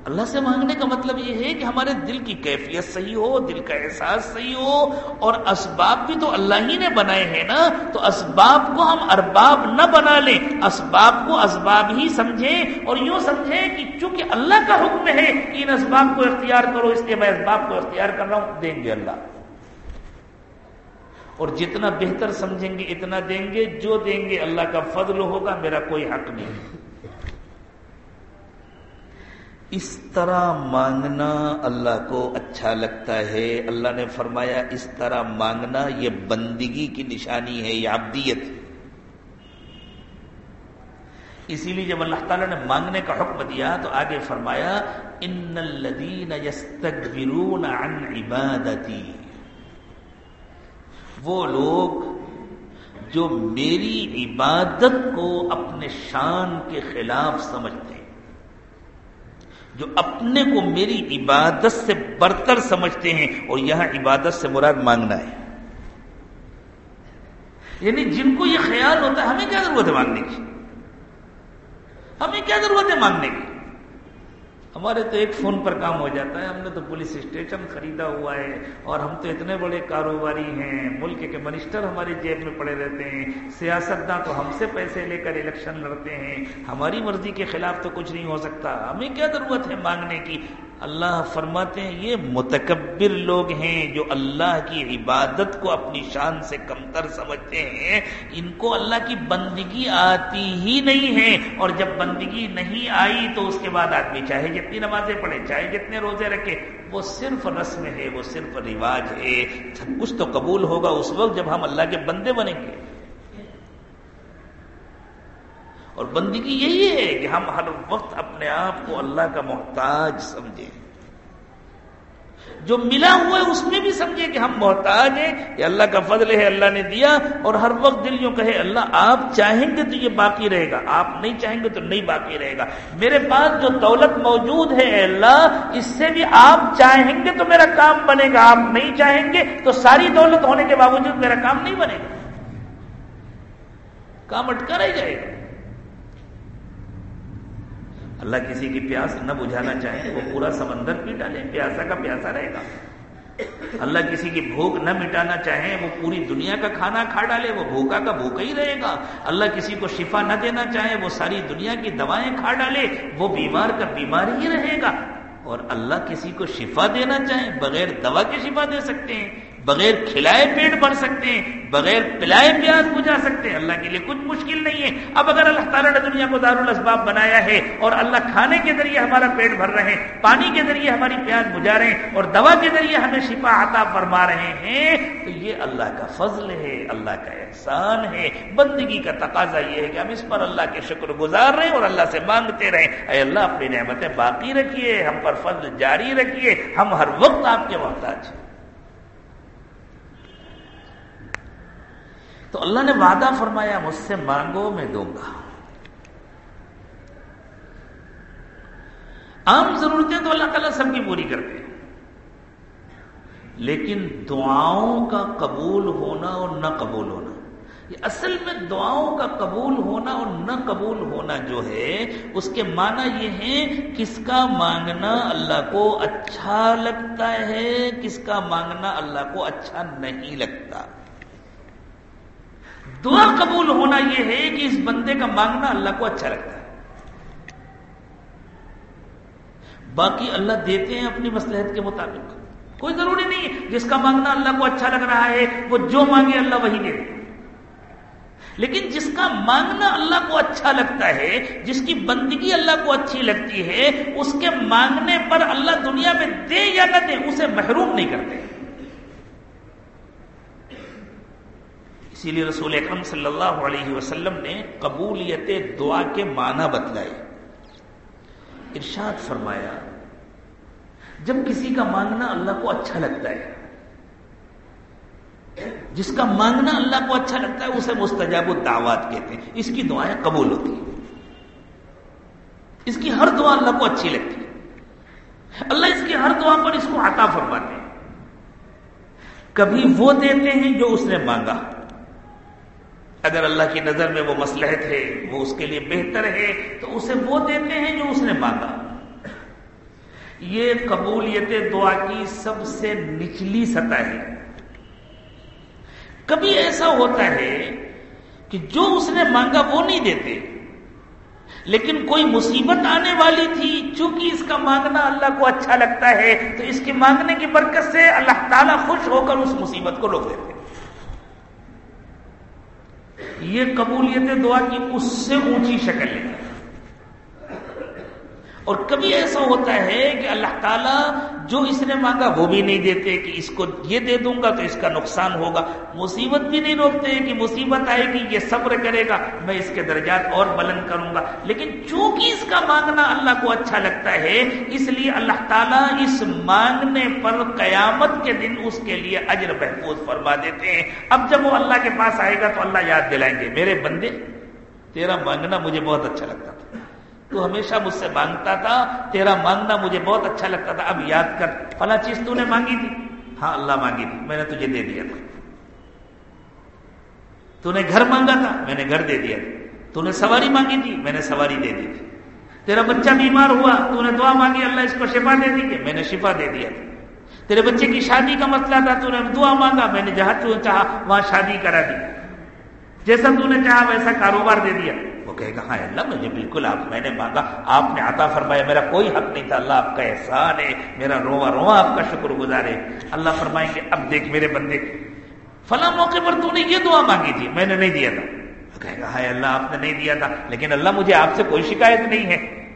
اللہ سے مانگنے کا مطلب یہ ہے کہ ہمارے دل کی کیفیت صحیح ہو، دل کا احساس صحیح ہو، اور اسباب بھی تو اللہ ہی نے بنائے ہیں نا۔ تو اسباب کو ہم ارباب نہ بنا لیں، اسباب کو اسباب ہی سمجھیں۔ اور یوں سمجھیں کہ چونکہ اللہ کا حکم ہے کہ ان اسباب کو اختیار کرو، اس لیے میں اسباب کو اختیار کر رہا ہوں۔ دیں گے اللہ۔ اور جتنا بہتر سمجھیں گے، اتنا دیں گے۔ جو دیں گے، اللہ کا فضل ہوگا، میرا کوئی حق نہیں۔ اس طرح مانگنا اللہ کو اچھا لگتا ہے۔ اللہ نے فرمایا، اس طرح مانگنا یہ بندگی کی نشانی ہے، یہ عبدیت۔ اسی لیے جب اللہ تعالیٰ نے مانگنے کا حکم دیا تو آگے فرمایا ان الذین یستکبرون عن عبادتی وہ لوگ جو میری عبادت کو اپنے شان کے خلاف سمجھتے ہیں۔ جو اپنے کو میری عبادت سے برتر سمجھتے ہیں اور یہاں عبادت سے مراد مانگنا ہے۔ یعنی جن کو یہ خیال ہوتا ہے، ہمیں کیا ضرورت ہے مانگنے کی؟ ہمیں کیا ضرورت ہے مانگنے کی؟ ہمارے تو ایک فون پر کام ہو جاتا ہے، ہم نے تو پولیس اسٹیشن خریدا ہوا ہے اور ہم تو اتنے بڑے کاروباری ہیں، ملک کے منسٹر ہماری جیب میں پڑے رہتے ہیں سیاست داں تو ہم سے پیسے لے کر الیکشن لڑتے ہیں، ہماری مرضی کے خلاف تو کچھ نہیں ہو سکتا۔ ہمیں کیا ضرورت ہے مانگنے کی؟ اللہ فرماتے ہیں یہ متکبر لوگ ہیں جو اللہ کی عبادت کو اپنی شان سے کمتر سمجھتے ہیں ان کو اللہ کی بندگی آتی ہی نہیں ہے اور جب بندگی نہیں آئی تو اس کے بعد آدمی چاہے جتنی نمازیں پڑھے، چاہے جتنے روزے رکھے، وہ صرف رسم ہے، وہ صرف رواج ہے۔ کچھ تو قبول ہوگا اس وقت جب ہم اللہ کے بندے بنیں گے۔ اور بندگی یہی ہے کہ ہم ہر وقت اپنے آپ کو اللہ کا محتاج سمجھیں۔ جو ملا ہوا ہے اس میں بھی سمجھے کہ ہم محتاج ہیں یہ اللہ کا فضل ہے، اللہ نے دیا اور ہر وقت دل یوں کہے، اللہ آپ چاہیں گے تو یہ باقی رہے گا، آپ نہیں چاہیں گے تو نہیں باقی رہے گا۔ میرے پاس جو دولت موجود ہے اللہ، اس سے بھی آپ چاہیں گے تو میرا کام بنے گا، آپ نہیں چاہیں گے تو ساری دولت ہونے کے باوجود میرا کام نہیں بنے گا۔ کام اٹکا رہ جائے گا۔ اللہ کسی کی پیاس نہ بجھانا چاہے وہ پورا سمندر پی ڈالے پیاسا کا پیاسا رہے گا۔ اللہ کسی کی بھوک نہ مٹانا چاہے، وہ پوری دنیا کا کھانا کھا ڈالے، وہ بھوکا کا بھوکا ہی رہے گا۔ اللہ کسی کو شفا نہ دینا چاہے، وہ ساری دنیا کی دوائیں کھا ڈالے، وہ بیمار کا بیمار ہی رہے گا۔ اور اللہ کسی کو شفا دینا چاہے، بغیر دوا کے شفا دے سکتے ہیں۔ بغیر کھلائے پیٹ بھر سکتے ہیں، بغیر پلائے پیاز بجھا سکتے ہیں۔ اللہ کے لیے کچھ مشکل نہیں ہے۔ اب اگر اللہ تعالیٰ نے دنیا کو دار الاسباب بنایا ہے اور اللہ کھانے کے ذریعے ہمارا پیٹ بھر رہے ہیں، پانی کے ذریعے ہماری پیاز بجھا رہے ہیں اور دوا کے ذریعے ہمیں شفا عطا فرما رہے ہیں، تو یہ اللہ کا فضل ہے، اللہ کا احسان ہے۔ بندگی کا تقاضا یہ ہے کہ ہم اس پر اللہ کے شکر گزار رہے ہیں اور اللہ سے مانگتے رہیں اے اللہ، اپنی نعمتیں باقی رکھیے، ہم پر فضل جاری رکھیے، ہم ہر وقت آپ کے محتاج ہیں۔ تو اللہ نے وعدہ فرمایا، مجھ سے مانگو، میں دوں گا۔ عام ضرورتیں تو اللہ تعالیٰ سب کی پوری کرتے ہیں۔ لیکن دعاؤں کا قبول ہونا اور نہ قبول ہونا۔ یہ اصل میں دعاؤں کا قبول ہونا اور نہ قبول ہونا جو ہے، اس کے معنی یہ ہے کس کا مانگنا اللہ کو اچھا لگتا ہے، کس کا مانگنا اللہ کو اچھا نہیں لگتا۔ دعا قبول ہونا یہ ہے کہ اس بندے کا مانگنا اللہ کو اچھا لگتا ہے۔ باقی اللہ دیتے ہیں اپنی مسلحت کے مطابق۔ کوئی ضروری نہیں ہے۔ جس کا مانگنا اللہ کو اچھا لگ رہا ہے، وہ جو مانگے اللہ وہی دے۔ لیکن جس کا مانگنا اللہ کو اچھا لگتا ہے، جس کی بندگی اللہ کو اچھی لگتی ہے، اس کے مانگنے پر اللہ دنیا میں دے یا نہ دے، اسے محروم نہیں کرتے۔ اسی لیے رسول اکرم صلی اللہ علیہ وسلم نے قبولیت دعا کے معنی بتلائے۔ ارشاد فرمایا، جب کسی کا مانگنا اللہ کو اچھا لگتا ہے، جس کا مانگنا اللہ کو اچھا لگتا ہے، اسے مستجاب الدعوات کہتے ہیں۔ اس کی دعائیں قبول ہوتی ہیں۔ اس کی ہر دعا اللہ کو اچھی لگتی ہے۔ اللہ اس کی ہر دعا پر اس کو عطا فرماتے ہیں۔ کبھی وہ دیتے ہیں جو اس نے مانگا۔ اگر اللہ کی نظر میں وہ مسلحت ہے، وہ اس کے لیے بہتر ہے، تو اسے وہ دیتے ہیں جو اس نے مانگا۔ یہ قبولیت دعا کی سب سے نچلی سطح ہے۔ کبھی ایسا ہوتا ہے کہ جو اس نے مانگا وہ نہیں دیتے۔ لیکن کوئی مصیبت آنے والی تھی، چونکہ اس کا مانگنا اللہ کو اچھا لگتا ہے، تو اس کے مانگنے کی برکت سے اللہ تعالیٰ خوش ہو کر اس مصیبت کو روک دیتے یہ قبولیت دعا کی اس سے اونچی شکل ہے اور کبھی ایسا ہوتا ہے کہ اللہ تعالیٰ جو اس نے مانگا وہ بھی نہیں دیتے کہ اس کو یہ دے دوں گا تو اس کا نقصان ہوگا۔ مصیبت بھی نہیں روکتے کہ مصیبت آئے گی، یہ صبر کرے گا، میں اس کے درجات اور بلند کروں گا۔ لیکن چونکہ اس کا مانگنا اللہ کو اچھا لگتا ہے، اس لیے اللہ تعالیٰ اس مانگنے پر قیامت کے دن اس کے لیے اجر محفوظ فرما دیتے ہیں۔ اب جب وہ اللہ کے پاس آئے گا تو اللہ یاد دلائیں گے، میرے بندے، تیرا مانگنا مجھے بہت اچھا لگتا تھا۔ تو ہمیشہ مجھ سے مانگتا تھا، تیرا مانگنا مجھے بہت اچھا لگتا تھا، اب یاد کر، فلاں چیز تو نے مانگی تھی۔ ہاں اللہ مانگی تھی، میں نے تجھے دے دیا تھا۔ تو نے گھر مانگا تھا، میں نے گھر دے دیا تھا۔ تو نے سواری مانگی تھی، میں نے سواری دے دی تھی۔ تیرا بچہ بیمار ہوا، تو نے دعا مانگی، اللہ اس کو شفا دے دی کہ میں نے شفا دے دیا تھا۔ تیرے بچے کی شادی کا مسئلہ تھا، تو نے دعا مانگا، میں نے جہاں چاہا، وہاں شادی کرا دی۔ جیسا تو نے چاہا، ویسا کاروبار دے دیا۔ وہ کہے گا ہاں اللہ مجھے بالکل آپ میں نے مانگا، آپ نے عطا فرمایا، میرا کوئی حق نہیں تھا، اللہ آپ کا احسان ہے، میرا روا روا آپ کا شکر گزار ہے۔ اللہ فرمائیں گے، اب دیکھ میرے بندے، فلاں موقع پر تو نے یہ دعا مانگی تھی، میں نے نہیں دیا تھا۔ وہ کہے گا، ہائے اللہ، آپ نے نہیں دیا تھا، لیکن اللہ مجھے آپ سے کوئی شکایت نہیں ہے۔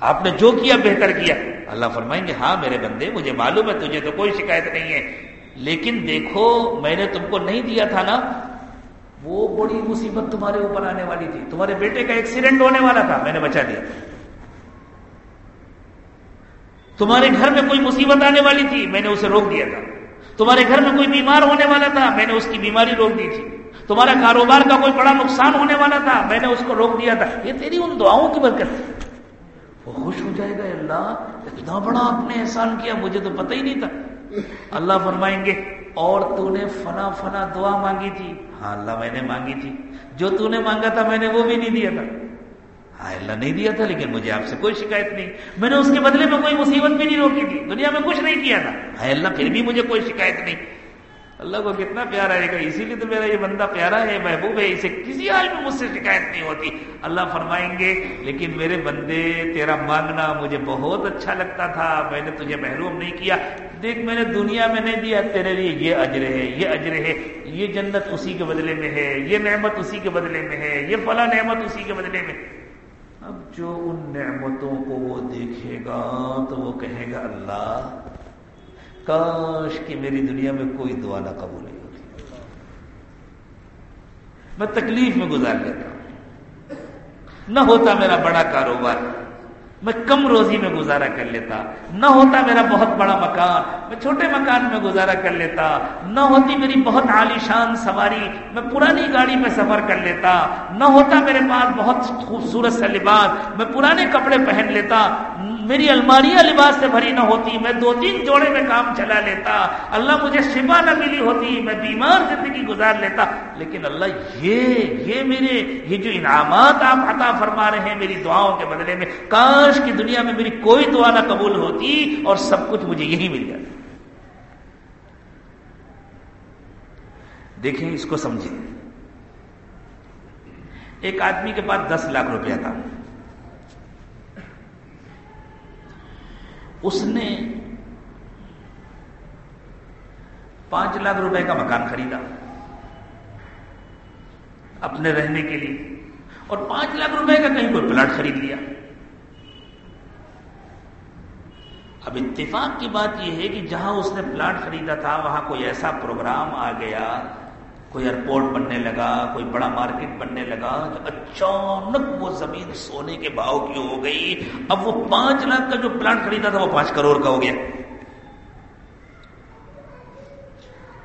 آپ نے جو کیا بہتر کیا۔ اللہ فرمائیں گے ہاں میرے بندے، مجھے معلوم ہے تجھے تو کوئی شکایت نہیں ہے، لیکن دیکھو، میں نے تم کو نہیں دیا تھا نا وہ بڑی مصیبت تمہارے اوپر آنے والی تھی۔ تمہارے بیٹے کا ایکسیڈنٹ ہونے والا تھا، میں نے بچا دیا تمہارے گھر میں کوئی مصیبت آنے والی تھی، میں نے اسے روک دیا تھا۔ تمہارے گھر میں کوئی بیمار ہونے والا تھا، میں نے اس کی بیماری روک دی تھی۔ تمہارا کاروبار کا کوئی بڑا نقصان ہونے والا تھا، میں نے اس کو روک دیا تھا۔ یہ تیری ان دعاؤں کی برکت وہ خوش ہو جائے گا اللہ، اتنا بڑا آپ نے احسان کیا، مجھے تو پتہ ہی نہیں تھا۔ اللہ فرمائیں گے، اور تو نے فنا فنا دعا مانگی تھی۔ ہاں اللہ میں نے مانگی تھی۔ جو تو نے مانگا تھا، میں نے وہ بھی نہیں دیا تھا۔ ہاں اللہ نہیں دیا تھا، لیکن مجھے آپ سے کوئی شکایت نہیں۔ میں نے اس کے بدلے میں کوئی مصیبت بھی نہیں روکی تھی۔ دنیا میں کچھ نہیں کیا تھا۔ ہاں اللہ پھر بھی مجھے کوئی شکایت نہیں۔ اللہ کو کتنا پیارا ہے گا اسی لیے تو میرا یہ بندہ پیارا ہے، محبوب ہے، اسے کسی حال میں مجھ سے شکایت نہیں ہوتی۔ اللہ فرمائیں گے، لیکن میرے بندے، تیرا مانگنا مجھے بہت اچھا لگتا تھا، میں نے تجھے محروم نہیں کیا۔ دیکھ، میں نے دنیا میں نہیں دیا، تیرے لیے یہ اجر ہے، یہ اجر ہے۔ یہ جنت اسی کے بدلے میں ہے، یہ نعمت اسی کے بدلے میں ہے، یہ فلاں نعمت اسی کے بدلے میں۔ اب جو ان نعمتوں کو وہ دیکھے گا، تو وہ کہے گا، اللہ کاش کہ میری دنیا میں کوئی دعا نہ قبول نہیں ہوتی۔ میں تکلیف میں گزار لیتا ہوں۔ نہ ہوتا میرا بڑا کاروبار، میں کم روزی میں گزارا کر لیتا۔ نہ ہوتا میرا بہت بڑا مکان، میں چھوٹے مکان میں گزارا کر لیتا۔ نہ ہوتی میری بہت عالی شان سواری، میں پرانی گاڑی میں سفر کر لیتا۔ نہ ہوتا میرے پاس بہت خوبصورت سا لباس، میں پرانے کپڑے پہن لیتا۔ میری الماریاں لباس سے بھری نہ ہوتی، میں دو تین جوڑے میں کام چلا لیتا، اللہ مجھے شفا نہ ملی ہوتی، میں بیمار زندگی گزار لیتا۔ لیکن اللہ، یہ یہ میرے، یہ جو انعامات آپ عطا فرما رہے ہیں میری دعاؤں کے بدلے میں، کاش کی دنیا میں میری کوئی دعا نہ قبول ہوتی اور سب کچھ مجھے یہی مل جاتا۔ دیکھیں، اس کو سمجھیں۔ ایک آدمی کے پاس دس لاکھ روپیہ تھا۔ اس نے پانچ لاکھ روپے کا مکان خریدا اپنے رہنے کے لیے اور پانچ لاکھ روپے کا کہیں کوئی پلاٹ خرید لیا۔ اب اتفاق کی بات یہ ہے کہ جہاں اس نے پلاٹ خریدا تھا، وہاں کوئی ایسا پروگرام آ گیا کوئی ایئرپورٹ بننے لگا، کوئی بڑا مارکیٹ بننے لگا اچانک وہ زمین سونے کے بھاؤ کی ہو گئی۔ اب وہ پانچ لاکھ کا جو پلانٹ خریدا تھا وہ پانچ کروڑ کا ہو گیا۔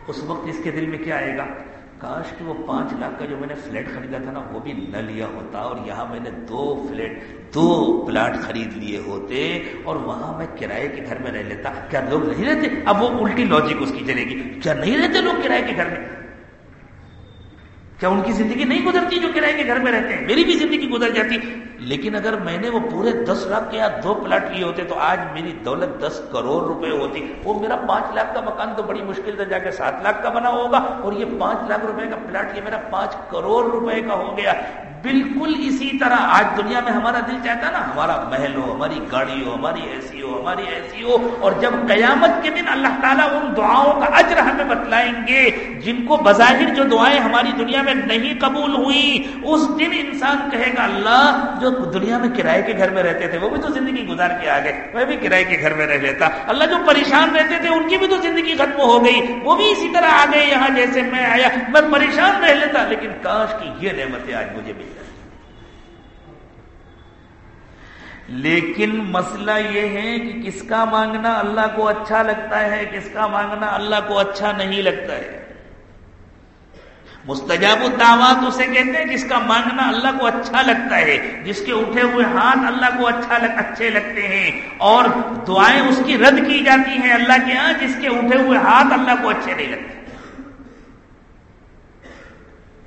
اس وقت اس کے دل میں کیا آئے گا؟ کاش کہ وہ پانچ لاکھ کا جو میں نے فلیٹ خریدا تھا نا، وہ بھی نہ لیا ہوتا اور یہاں میں نے دو فلیٹ، دو پلاٹ خرید لیے ہوتے اور وہاں میں کرائے کے گھر میں رہ لیتا۔ کیا لوگ نہیں رہتے؟ اب وہ الٹی لاجک اس کی چلے گی۔ کیا نہیں رہتے لوگ کرائے کے گھر میں؟ کیا ان کی زندگی نہیں گزرتی جو کرائے کے گھر میں رہتے ہیں؟ میری بھی زندگی گزر جاتی۔ لیکن اگر میں نے وہ پورے دس لاکھ کے یا دو پلاٹ لیے ہوتے تو آج میری دولت دس کروڑ روپے ہوتی۔ وہ میرا پانچ لاکھ کا مکان تو بڑی مشکل سے جا کے سات لاکھ کا بنا ہوگا اور یہ پانچ لاکھ روپے کا پلاٹ یہ میرا پانچ کروڑ روپے کا ہو گیا۔ بالکل اسی طرح آج دنیا میں ہمارا دل چاہتا نا، ہمارا محل ہو، ہماری گاڑی ہو، ہماری ایسی ہو، ہماری ایسی ہو، اور جب قیامت کے دن اللہ تعالیٰ ان دعاؤں کا اجر ہمیں بتلائیں گے، جن کو بظاہر جو دعائیں ہماری دنیا میں نہیں قبول ہوئی اس دن انسان کہے گا، اللہ، جو دنیا میں کرائے کے گھر میں رہتے تھے، وہ بھی تو زندگی گزار کے آ گئے میں بھی کرائے کے گھر میں رہ لیتا۔ اللہ جو پریشان رہتے تھے، ان کی بھی تو زندگی ختم ہو گئی، وہ بھی اسی طرح آ گئے یہاں جیسے میں آیا، میں پریشان رہ لیتا، لیکن کاش کی یہ نعمتیں آج مجھے مل لیکن مسئلہ یہ ہے کہ کس کا مانگنا اللہ کو اچھا لگتا ہے، کس کا مانگنا اللہ کو اچھا نہیں لگتا ہے۔ مستجاب الدعوات اسے کہتے ہیں، جس کا مانگنا اللہ کو اچھا لگتا ہے، جس کے اٹھے ہوئے ہاتھ اللہ کو اچھا لگ، اچھے لگتے ہیں۔ اور دعائیں اس کی رد کی جاتی ہیں اللہ کے ہاں جس کے اٹھے ہوئے ہاتھ اللہ کو اچھے نہیں لگتے۔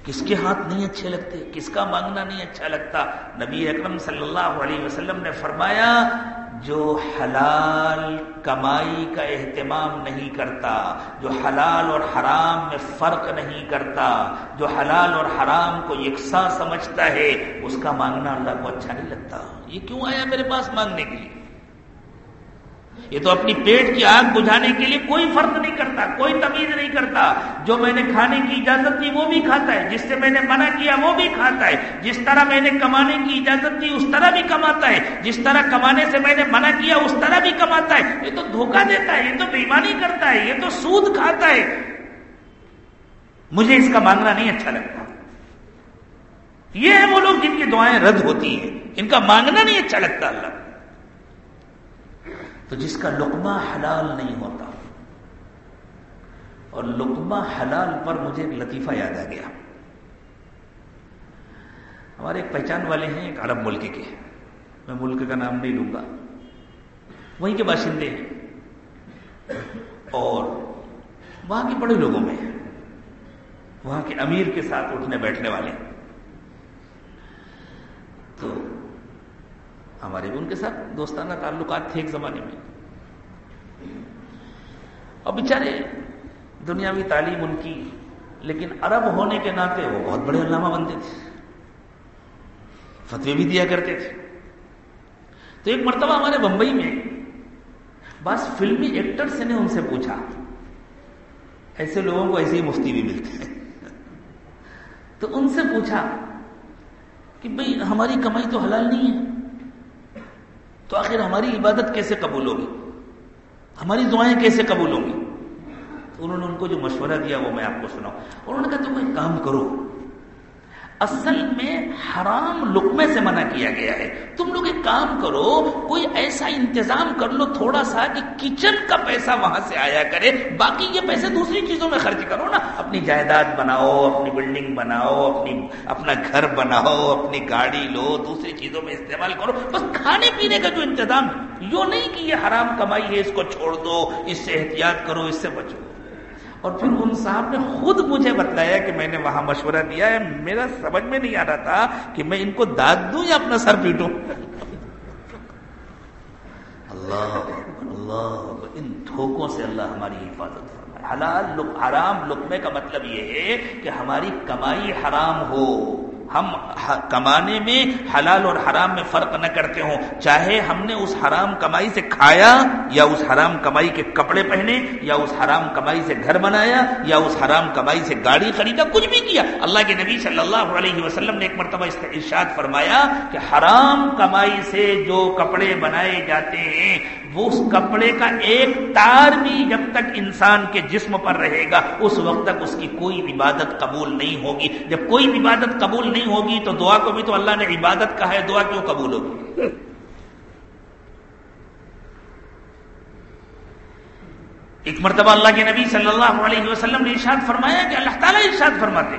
کس کے ہاتھ نہیں اچھے لگتے کس کا مانگنا نہیں اچھا لگتا۔ نبی اکرم صلی اللہ علیہ وسلم نے فرمایا، جو حلال کمائی کا اہتمام نہیں کرتا، جو حلال اور حرام میں فرق نہیں کرتا، جو حلال اور حرام کو یکساں سمجھتا ہے، اس کا مانگنا اللہ کو اچھا نہیں لگتا۔ یہ کیوں آیا میرے پاس مانگنے کے لیے؟ یہ تو اپنی پیٹ کی آگ بجھانے کے لیے کوئی فرق نہیں کرتا، کوئی تمیز نہیں کرتا۔ جو میں نے کھانے کی اجازت دی وہ بھی کھاتا ہے، جس سے میں نے منع کیا وہ بھی کھاتا ہے۔ جس طرح میں نے کمانے کی اجازت دی اس طرح بھی کماتا ہے۔ جس طرح کمانے سے میں نے منع کیا اس طرح بھی کماتا ہے۔ یہ تو دھوکہ دیتا ہے، یہ تو بےمانی کرتا ہے، یہ تو سود کھاتا ہے۔ مجھے اس کا مانگنا نہیں اچھا لگتا۔ یہ ہے وہ لوگ جن کی دعائیں رد ہوتی ہیں۔ ان کا مانگنا نہیں اچھا لگتا اللہ۔ تو جس کا لقمہ حلال نہیں ہوتا اور لقمہ حلال پر مجھے ایک لطیفہ یاد آ گیا۔ ہمارے ایک پہچان والے ہیں، ایک عرب ملک کے۔ میں ملک کا نام نہیں لوں گا۔ وہیں کے باشندے ہیں۔ اور وہاں کے بڑے لوگوں میں وہاں کے امیر کے ساتھ اٹھنے بیٹھنے والے۔ تو ہمارے بھی ان کے ساتھ دوستانہ تعلقات تھے ایک زمانے میں۔ اور بیچارے دنیاوی تعلیم ان کی، لیکن عرب ہونے کے ناطے وہ بہت بڑے علامہ بنتے تھے۔ فتوی بھی دیا کرتے تھے۔ تو ایک مرتبہ ہمارے بمبئی میں بس فلمی ایکٹر سے نے ان سے پوچھا، ایسے لوگوں کو ایسے ہی مفتی بھی ملتے ہیں تو ان سے پوچھا کہ بھئی ہماری کمائی تو حلال نہیں ہے۔ تو آخر ہماری عبادت کیسے قبول ہوگی؟ ہماری دعائیں کیسے قبول ہوں گی انہوں نے ان کو جو مشورہ دیا وہ میں آپ کو سناؤں۔ انہوں نے کہا، تم ایک کام کرو۔ اصل میں حرام لقمے سے منع کیا گیا ہے۔ تم لوگ ایک کام کرو، کوئی ایسا انتظام کر لو تھوڑا سا کہ کچن کا پیسہ وہاں سے آیا کرے، باقی یہ پیسے دوسری چیزوں میں خرچ کرو نا۔ اپنی جائیداد بناؤ، اپنی بلڈنگ بناؤ، اپنی، اپنا گھر بناؤ، اپنی گاڑی لو، دوسری چیزوں میں استعمال کرو۔ بس کھانے پینے کا جو انتظام، یوں نہیں کہ یہ حرام کمائی ہے، اس کو چھوڑ دو، اس سے احتیاط کرو، اس سے بچو۔ اور پھر ان صاحب نے خود مجھے بتلایا کہ میں نے وہاں مشورہ دیا ہے۔ میرا سمجھ میں نہیں آ رہا تھا کہ میں ان کو داد دوں یا اپنا سر پیٹوں۔ اللہ اللہ ان دھوکوں سے اللہ ہماری حفاظت فرمائے۔ حلال حرام لقمے کا مطلب یہ ہے کہ ہماری کمائی حرام ہو۔ ہم کمانے میں حلال اور حرام میں فرق نہ کرتے ہوں۔ چاہے ہم نے اس حرام کمائی سے کھایا یا اس حرام کمائی کے کپڑے پہنے یا اس حرام کمائی سے گھر بنایا یا اس حرام کمائی سے گاڑی خریدا، کچھ بھی کیا۔ اللہ کے نبی صلی اللہ علیہ وسلم نے ایک مرتبہ ارشاد فرمایا کہ حرام کمائی سے جو کپڑے بنائے جاتے ہیں، وہ اس کپڑے کا ایک تار بھی جب تک انسان کے جسم پر رہے گا، اس وقت تک اس کی کوئی عبادت قبول نہیں ہوگی۔ جب کوئی عبادت قبول نہیں ہوگی تو دعا کو بھی تو اللہ نے عبادت کہا ہے، دعا کیوں قبول ہوگی؟ ایک مرتبہ اللہ کے نبی صلی اللہ علیہ وسلم نے ارشاد فرمایا کہ اللہ تعالیٰ ارشاد فرماتے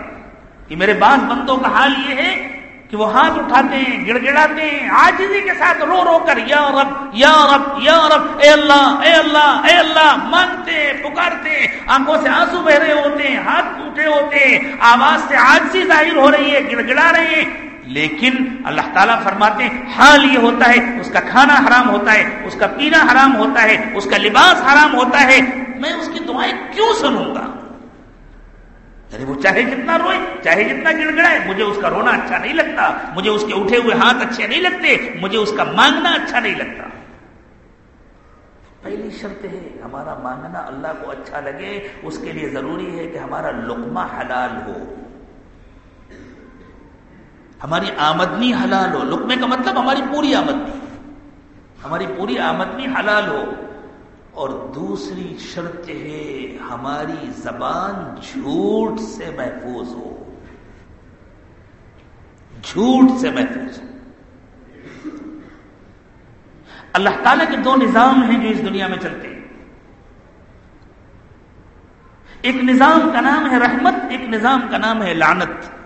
کہ میرے بعض بندوں کا حال یہ ہے کہ وہ ہاتھ اٹھاتے ہیں گڑ گڑاتے ہیں آجزی کے ساتھ رو رو کر، یا رب یا رب یا رب، اے اللہ اے اللہ اے اللہ مانگتے پکارتے، آنکھوں سے آنسو بہ رہے ہوتے ہیں، ہاتھ اٹھے ہوتے ہیں، آواز سے آجزی ظاہر ہو رہی ہے گڑ گڑا رہے ہیں۔ لیکن اللہ تعالیٰ فرماتے ہیں، حال یہ ہوتا ہے، اس کا کھانا حرام ہوتا ہے، اس کا پینا حرام ہوتا ہے، اس کا لباس حرام ہوتا ہے۔ میں اس کی دعائیں کیوں سنوں گا؟ یعنی وہ چاہے جتنا روئے، چاہے جتنا گڑ گڑائے مجھے اس کا رونا اچھا نہیں لگتا، مجھے اس کے اٹھے ہوئے ہاتھ اچھے نہیں لگتے، مجھے اس کا مانگنا اچھا نہیں لگتا۔ پہلی شرط ہے، ہمارا مانگنا اللہ کو اچھا لگے، اس کے لیے ضروری ہے کہ ہمارا لقمہ حلال ہو۔ ہماری آمدنی حلال ہو۔ لقمے کا مطلب ہماری پوری آمدنی۔ ہماری پوری آمدنی حلال ہو۔ اور دوسری شرط ہے ہماری زبان جھوٹ سے محفوظ ہو۔ جھوٹ سے محفوظ ہو۔ اللہ تعالیٰ کے دو نظام ہیں جو اس دنیا میں چلتے ہیں۔ ایک نظام کا نام ہے رحمت، ایک نظام کا نام ہے لانت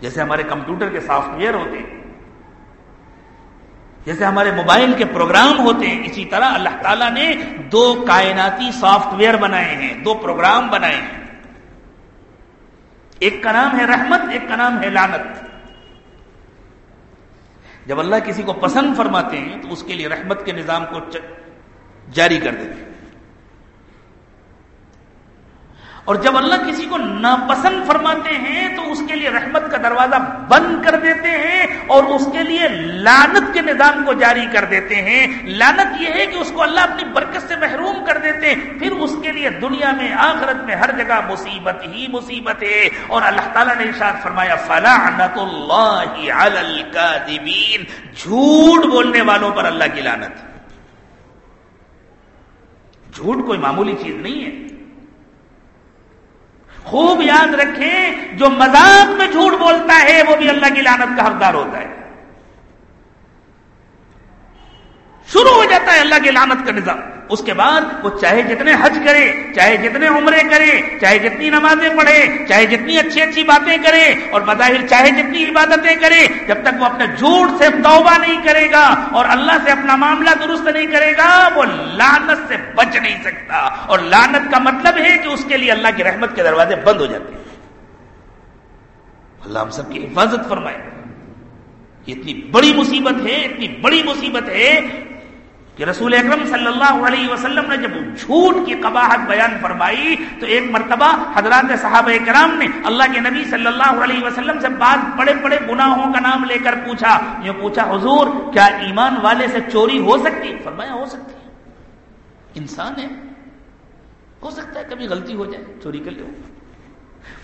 جیسے ہمارے کمپیوٹر کے سافٹ ویئر ہوتے ہیں۔ جیسے ہمارے موبائل کے پروگرام ہوتے ہیں، اسی طرح اللہ تعالیٰ نے دو کائناتی سافٹ ویئر بنائے ہیں، دو پروگرام بنائے ہیں۔ ایک کا نام ہے رحمت، ایک کا نام ہے لانت جب اللہ کسی کو پسند فرماتے ہیں تو اس کے لیے رحمت کے نظام کو جاری کر دیتے ہیں۔ اور جب اللہ کسی کو ناپسند فرماتے ہیں تو اس کے لیے رحمت کا دروازہ بند کر دیتے ہیں اور اس کے لیے لانت کے نظام کو جاری کر دیتے ہیں۔ لانت یہ ہے کہ اس کو اللہ اپنی برکت سے محروم کر دیتے ہیں۔ پھر اس کے لیے دنیا میں، آخرت میں ہر جگہ مصیبت ہی مصیبت ہے۔ اور اللہ تعالیٰ نے ارشاد فرمایا فلاحت اللہ جھوٹ بولنے والوں پر اللہ کی لانت جھوٹ کوئی معمولی چیز نہیں ہے۔ خوب یاد رکھیں، جو مذاق میں جھوٹ بولتا ہے، وہ بھی اللہ کی لانت کا حقدار ہوتا ہے۔ شروع ہو جاتا ہے اللہ کی لانت کا نظام۔ اس کے بعد وہ چاہے جتنے حج کرے، چاہے جتنے عمرے کرے، چاہے جتنی نمازیں پڑھے، چاہے جتنی اچھی اچھی باتیں کرے اور بظاہر چاہے جتنی عبادتیں کرے، جب تک وہ اپنے جھوٹ سے توبہ نہیں کرے گا اور اللہ سے اپنا معاملہ درست نہیں کرے گا، وہ لانت سے بچ نہیں سکتا۔ اور لانت کا مطلب ہے کہ اس کے لیے اللہ کی رحمت کے دروازے بند ہو جاتے ہیں۔ اللہ ہم سب کی حفاظت فرمائے۔ اتنی بڑی مصیبت ہے، اتنی بڑی مصیبت ہے کہ رسول اکرم صلی اللہ علیہ وسلم نے جب جھوٹ کی قباحت بیان فرمائی تو ایک مرتبہ حضرات صحابہ کرام نے اللہ کے نبی صلی اللہ علیہ وسلم سے بعض بڑے بڑے گناہوں کا نام لے کر پوچھا۔ یہ پوچھا، حضور، کیا ایمان والے سے چوری ہو سکتی فرمایا، ہو سکتی ہے۔ انسان ہے۔ ہو سکتا ہے، کبھی غلطی ہو جائے، چوری کر لے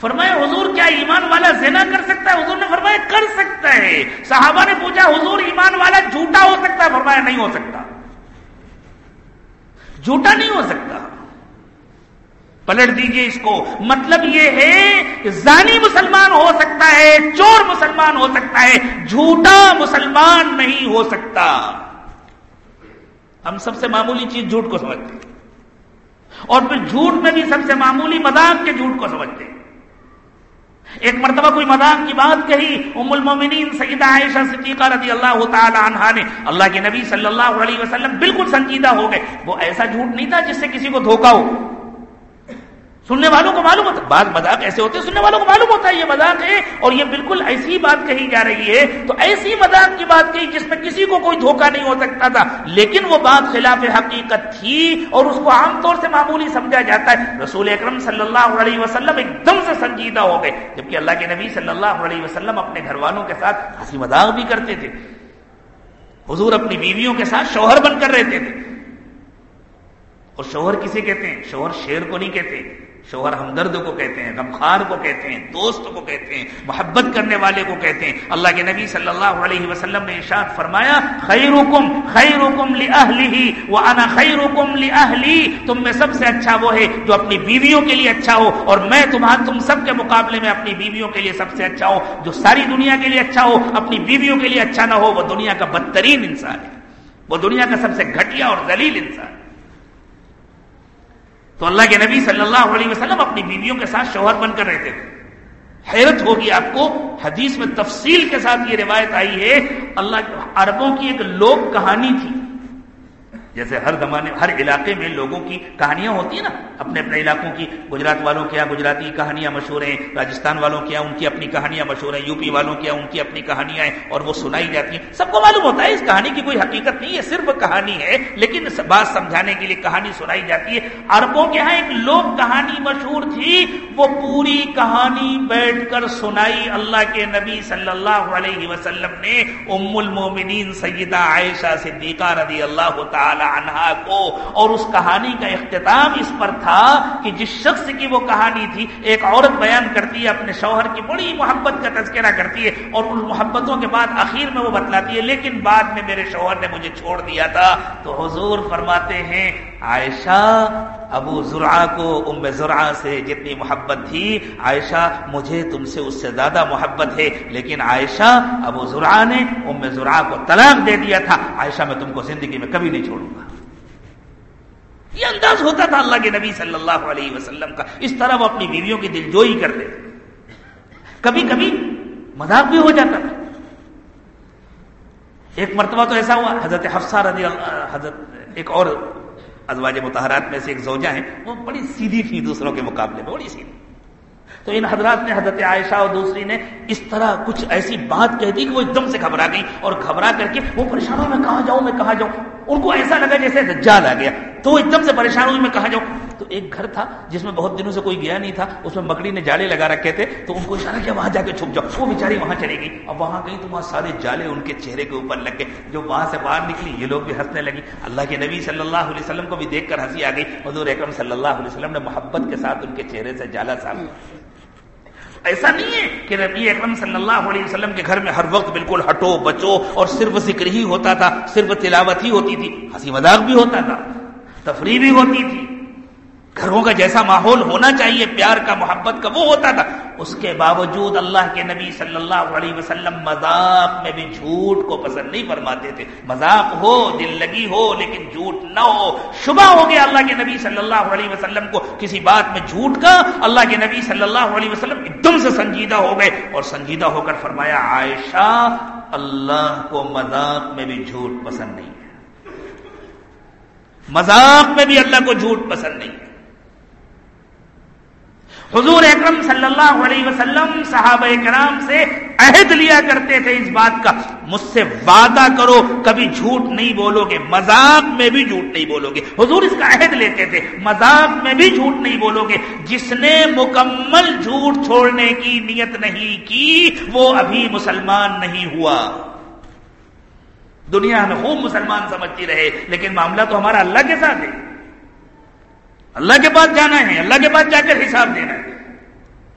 فرمایا، حضور، کیا ایمان والا زنا کر سکتا ہے؟ حضور نے فرمایا، کر سکتا ہے۔ صحابہ نے پوچھا، حضور، ایمان والا جھوٹا ہو سکتا ہے؟ فرمایا، نہیں ہو سکتا۔ جھوٹا نہیں ہو سکتا۔ پلٹ دیجیے اس کو۔ مطلب یہ ہے کہ زانی مسلمان ہو سکتا ہے، چور مسلمان ہو سکتا ہے، جھوٹا مسلمان نہیں ہو سکتا۔ ہم سب سے معمولی چیز جھوٹ کو سمجھتے ہیں۔ اور پھر جھوٹ میں بھی سب سے معمولی مذاق کے جھوٹ کو سمجھتے ہیں۔ ایک مرتبہ کوئی مذاق کی بات کہی، ام المومنین سیدہ عائشہ صدیقہ رضی اللہ تعالی عنہ نے، اللہ کے نبی صلی اللہ علیہ وسلم بالکل سنجیدہ ہو گئے۔ وہ ایسا جھوٹ نہیں تھا جس سے کسی کو دھوکا ہو۔ سننے والوں کو معلوم ہوتا بعض مذاق ایسے ہوتے ہیں، سننے والوں کو معلوم ہوتا ہے یہ مذاق ہے اور یہ بالکل ایسی بات کہی جا رہی ہے۔ تو ایسی مذاق کی بات کہی جس میں کسی کو کوئی دھوکہ نہیں ہو سکتا تھا۔ لیکن وہ بات خلاف حقیقت تھی اور اس کو عام طور سے معمولی سمجھا جاتا ہے۔ رسول اکرم صلی اللہ علیہ وسلم ایک دم سے سنجیدہ ہو گئے، جبکہ اللہ کے نبی صلی اللہ علیہ وسلم اپنے گھر والوں کے ساتھ ہنسی مذاق بھی کرتے تھے۔ حضور اپنی بیویوں کے ساتھ شوہر بن کر رہتے تھے۔ اور شوہر کسے کہتے ہیں؟ شوہر شیر کو نہیں کہتے۔ شوہر ہمدرد کو کہتے ہیں غمخار کو کہتے ہیں، دوست کو کہتے ہیں، محبت کرنے والے کو کہتے ہیں۔ اللہ کے نبی صلی اللہ علیہ وسلم نے ارشاد فرمایا، خیرکم خیرکم لاہلہ وانا خیرکم لاہلی تم میں سب سے اچھا وہ ہے جو اپنی بیویوں کے لیے اچھا ہو، اور میں تمہارا تم سب کے مقابلے میں اپنی بیویوں کے لیے سب سے اچھا ہو جو ساری دنیا کے لیے اچھا ہو، اپنی بیویوں کے لیے اچھا نہ ہو، وہ دنیا کا بدترین انسان ہے۔ وہ دنیا کا سب سے گھٹیا اور ذلیل انسان ہے۔ تو اللہ کے نبی صلی اللہ علیہ وسلم اپنی بیویوں کے ساتھ شوہر بن کر رہتے تھے۔ حیرت ہوگی آپ کو، حدیث میں تفصیل کے ساتھ یہ روایت آئی ہے، اللہ عربوں کی ایک لوک کہانی تھی۔ جیسے ہر زمانے ہر علاقے میں لوگوں کی کہانیاں ہوتی ہیں نا، اپنے اپنے علاقوں کی، گجرات والوں کے یہاں گجراتی کہانیاں مشہور ہیں، راجستھان والوں کے یہاں ان کی اپنی کہانیاں مشہور ہیں، یو پی والوں کے یہاں ان کی اپنی کہانیاں ہیں، اور وہ سنائی جاتی ہیں۔ سب کو معلوم ہوتا ہے، اس کہانی کی کوئی حقیقت نہیں ہے، صرف کہانی ہے، لیکن بات سمجھانے کے لیے کہانی سنائی جاتی ہے۔ عربوں کے یہاں ایک لوک کہانی مشہور تھی، وہ پوری کہانی بیٹھ کر سنائی اللہ کے نبی صلی اللہ علیہ وسلم نے، ام المومنین سیدہ عائشہ صدیقہ رضی اللہ تعالی عنہا کو اور اس کہانی کا اختتام اس پر تھا کہ جس شخص کی وہ کہانی تھی، ایک عورت بیان کرتی ہے، اپنے شوہر کی بڑی محبت کا تذکرہ کرتی ہے اور ان محبتوں کے بعد آخر میں وہ بتلاتی ہے، لیکن بعد میں میرے شوہر نے مجھے چھوڑ دیا تھا۔ تو حضور فرماتے ہیں عائشہ ابو ذرا کو ام ذرا سے جتنی محبت تھی، عائشہ مجھے تم سے اس سے زیادہ محبت ہے، لیکن عائشہ ابو ذرا نے ام ذرا کو طلاق دے دیا تھا۔ عائشہ میں تم کو زندگی میں کبھی نہیں چھوڑوں گا۔ یہ انداز ہوتا تھا اللہ کے نبی صلی اللہ علیہ وسلم کا۔ اس طرح وہ اپنی بیویوں کی دل جوئی کرتے تھے۔ کبھی کبھی مذاق بھی ہو جاتا تھا۔ ایک مرتبہ تو ایسا ہوا، حضرت حفصہ رضی اللہ حضرت ایک اور ازواج متحرات میں سے ایک زوجہ ہیں، وہ بڑی سیدھی تھی دوسروں کے مقابلے میں، بڑی سیدھی۔ تو ان حضرات نے حضرت عائشہ اور دوسری نے اس طرح کچھ ایسی بات کہہ دی کہ وہ ایک دم سے گھبرا گئی اور گھبرا کر کے وہ پریشان ہو میں کہاں جاؤں، میں کہاں جاؤں؟ ان کو ایسا لگا جیسے دجال آ گیا۔ تو وہ ایک دم سے پریشان ہوئی، میں کہاں جاؤں؟ ایک گھر تھا جس میں بہت دنوں سے کوئی گیا نہیں تھا، اس میں مکڑی نے جالے لگا رکھے تھے، تو ان کو اشارہ کیا، وہاں جا کے چھپ جاؤ۔ وہ بیچاری وہاں چلے گئی۔ اب وہاں گئی تو وہاں سارے جالے ان کے چہرے کے اوپر لگ گئے۔ جو وہاں سے باہر نکلی، یہ لوگ بھی ہنسنے لگی اللہ کے نبی صلی اللہ علیہ وسلم کو بھی دیکھ کر ہنسی آ گئی۔ حضور اکرم صلی اللہ علیہ وسلم نے محبت کے ساتھ ان کے چہرے سے جالا صاحب ایسا نہیں ہے کہ نبی اکرم صلی اللہ علیہ وسلم کے گھر میں ہر وقت بالکل ہٹو، بچو اور صرف ذکر ہی ہوتا تھا، صرف تلاوت ہی ہوتی تھی۔ ہنسی مذاق بھی ہوتا تھا، تفریح بھی ہوتی تھی۔ گھروں کا جیسا ماحول ہونا چاہیے، پیار کا، محبت کا، وہ ہوتا تھا۔ اس کے باوجود اللہ کے نبی صلی اللہ علیہ وسلم مذاق میں بھی جھوٹ کو پسند نہیں فرماتے تھے۔ مذاق ہو، دل لگی ہو، لیکن جھوٹ نہ ہو۔ شبہ ہو گیا اللہ کے نبی صلی اللہ علیہ وسلم کو۔ کسی بات میں جھوٹ کا اللہ کے نبی صلی اللہ علیہ وسلم ایک دم سے سنجیدہ ہو گئے اور سنجیدہ ہو کر فرمایا، عائشہ، اللہ کو مذاق میں بھی جھوٹ پسند نہیں ہے۔ مذاق میں بھی اللہ کو جھوٹ پسند نہیں ہے۔ حضور اکرم صلی اللہ علیہ وسلم صحابہ کرام سے عہد لیا کرتے تھے اس بات کا۔ مجھ سے وعدہ کرو، کبھی جھوٹ نہیں بولو گے مذاق میں بھی جھوٹ نہیں بولو گے حضور اس کا عہد لیتے تھے، مذاق میں بھی جھوٹ نہیں بولو گے جس نے مکمل جھوٹ چھوڑنے کی نیت نہیں کی، وہ ابھی مسلمان نہیں ہوا۔ دنیا ہمیں خوب مسلمان سمجھتی رہے، لیکن معاملہ تو ہمارا اللہ کے ساتھ ہے۔ اللہ کے پاس جانا ہے، اللہ کے پاس جا کر حساب دینا ہے۔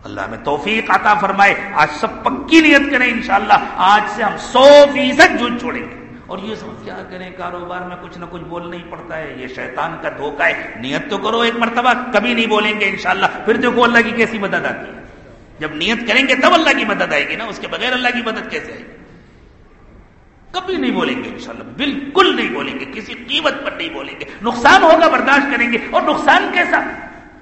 اللہ میں توفیق عطا فرمائے، آج سب پکی نیت کریں انشاءاللہ، آج سے ہم سو فیصد جھوٹ چھوڑیں گے۔ اور یہ سب کیا کریں، کاروبار میں کچھ نہ کچھ بولنا ہی پڑتا ہے، یہ شیطان کا دھوکہ ہے۔ نیت تو کرو، ایک مرتبہ کبھی نہیں بولیں گے انشاءاللہ، پھر دیکھو اللہ کی کیسی مدد آتی ہے۔ جب نیت کریں گے، تب اللہ کی مدد آئے گی نا، اس کے بغیر اللہ کی مدد کیسے آئے گی؟ کبھی نہیں بولیں گے انشاءاللہ، بالکل نہیں بولیں گے، کسی قیمت پر نہیں بولیں گے۔ نقصان ہوگا برداشت کریں گے، اور نقصان کیسا؟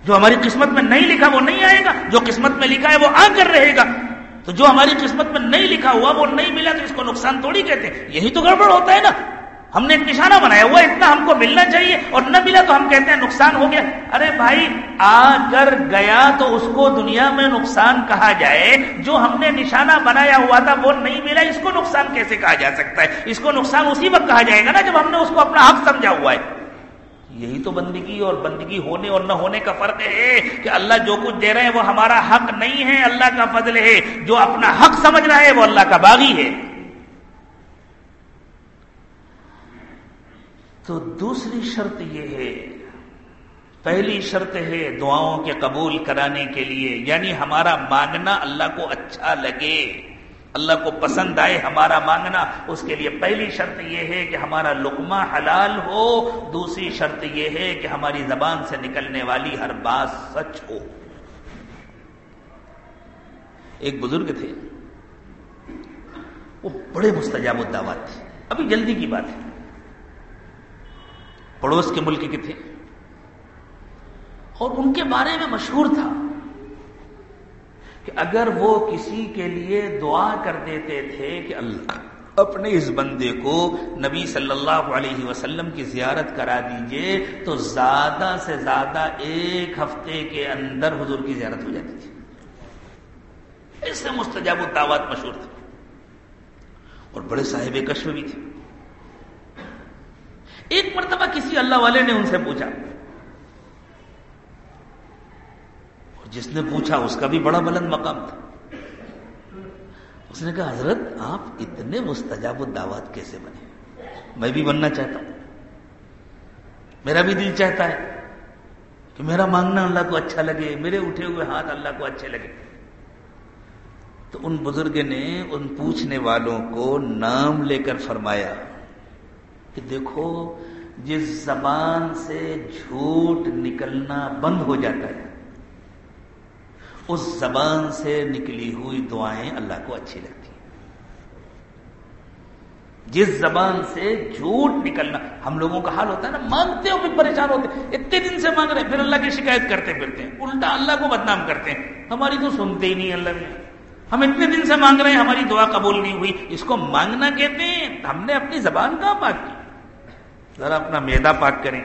جو ہماری قسمت میں نہیں لکھا وہ نہیں آئے گا، جو قسمت میں لکھا ہے وہ آ کر رہے گا۔ تو جو ہماری قسمت میں نہیں لکھا ہوا وہ نہیں ملا تو اس کو نقصان تھوڑی کہتے ہیں۔ یہی تو گڑبڑ ہوتا ہے نا۔ ہم نے ایک نشانہ بنایا ہوا اتنا ہم کو ملنا چاہیے اور نہ ملا تو ہم کہتے ہیں نقصان ہو گیا۔ ارے بھائی آ کر گیا تو اس کو دنیا میں نقصان کہا جائے۔ جو ہم نے نشانہ بنایا ہوا تھا، وہ نہیں ملا۔ اس کو نقصان کیسے کہا جا سکتا ہے؟ اس کو نقصان اسی وقت کہا جائے گا نا جب ہم نے اس کو اپنا حق سمجھا ہوا ہے۔ یہی تو بندگی اور بندگی ہونے اور نہ ہونے کا فرق ہے کہ اللہ جو کچھ دے رہے ہیں وہ ہمارا حق نہیں ہے، اللہ کا فضل ہے۔ جو اپنا حق سمجھ رہا ہے، وہ اللہ کا باغی ہے۔ تو دوسری شرط یہ ہے، پہلی شرط ہے دعاؤں کے قبول کرانے کے لیے یعنی ہمارا مانگنا اللہ کو اچھا لگے، اللہ کو پسند آئے ہمارا مانگنا۔ اس کے لیے پہلی شرط یہ ہے کہ ہمارا لقمہ حلال ہو، دوسری شرط یہ ہے کہ ہماری زبان سے نکلنے والی ہر بات سچ ہو۔ ایک بزرگ تھے، وہ بڑے مستجاب الدعوات تھے۔ ابھی جلدی کی بات ہے۔ پڑوس کے ملک کے تھے۔ اور ان کے بارے میں مشہور تھا کہ اگر وہ کسی کے لیے دعا کر دیتے تھے کہ اللہ اپنے اس بندے کو نبی صلی اللہ علیہ وسلم کی زیارت کرا دیجیے، تو زیادہ سے زیادہ ایک ہفتے کے اندر حضور کی زیارت ہو جاتی تھی۔ اس سے مستجاب الدعوات مشہور تھے۔ اور بڑے صاحب کشف بھی تھے۔ ایک مرتبہ کسی اللہ والے نے ان سے پوچھا۔ اور جس نے پوچھا، اس کا بھی بڑا بلند مقام تھا۔ اس نے کہا، حضرت، آپ اتنے مستجاب الدعوات کیسے بنے؟ میں بھی بننا چاہتا ہوں۔ میرا بھی دل چاہتا ہے کہ میرا مانگنا اللہ کو اچھا لگے، میرے اٹھے ہوئے ہاتھ اللہ کو اچھے لگے۔ تو ان بزرگ نے، ان پوچھنے والوں کو نام لے کر فرمایا کہ دیکھو جس زبان سے جھوٹ نکلنا بند ہو جاتا ہے، اس زبان سے نکلی ہوئی دعائیں اللہ کو اچھی لگتی ہیں۔ جس زبان سے جھوٹ نکلنا، ہم لوگوں کا حال ہوتا ہے نا مانگتے ہو پھر پریشان ہوتے اتنے دن سے مانگ رہے پھر اللہ کی شکایت کرتے پھرتے ہیں، الٹا اللہ کو بدنام کرتے ہیں۔ ہماری تو سنتے ہی نہیں اللہ میں۔ ہم اتنے دن سے مانگ رہے ہیں، ہماری دعا قبول نہیں ہوئی۔ اس کو مانگنا کہتے ہیں، ہم نے اپنی زبان کہاں پاک کی؟ ذرا اپنا میدا پاک کریں،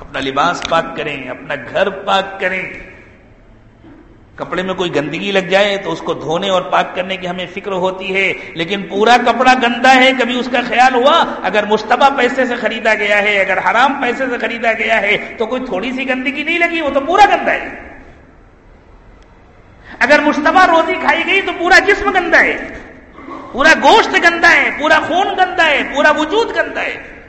اپنا لباس پاک کریں، اپنا گھر پاک کریں۔ کپڑے میں کوئی گندگی لگ جائے تو اس کو دھونے اور پاک کرنے کی ہمیں فکر ہوتی ہے، لیکن پورا کپڑا گندا ہے، کبھی اس کا خیال ہوا؟ اگر مشتبہ پیسے سے خریدا گیا ہے، اگر حرام پیسے سے خریدا گیا ہے، تو کوئی تھوڑی سی گندگی نہیں لگی، وہ تو پورا گندا ہے۔ اگر مشتبہ روزی کھائی گئی تو پورا جسم گندا ہے، پورا گوشت گندا ہے، پورا خون گندا ہے، پورا وجود گندا ہے۔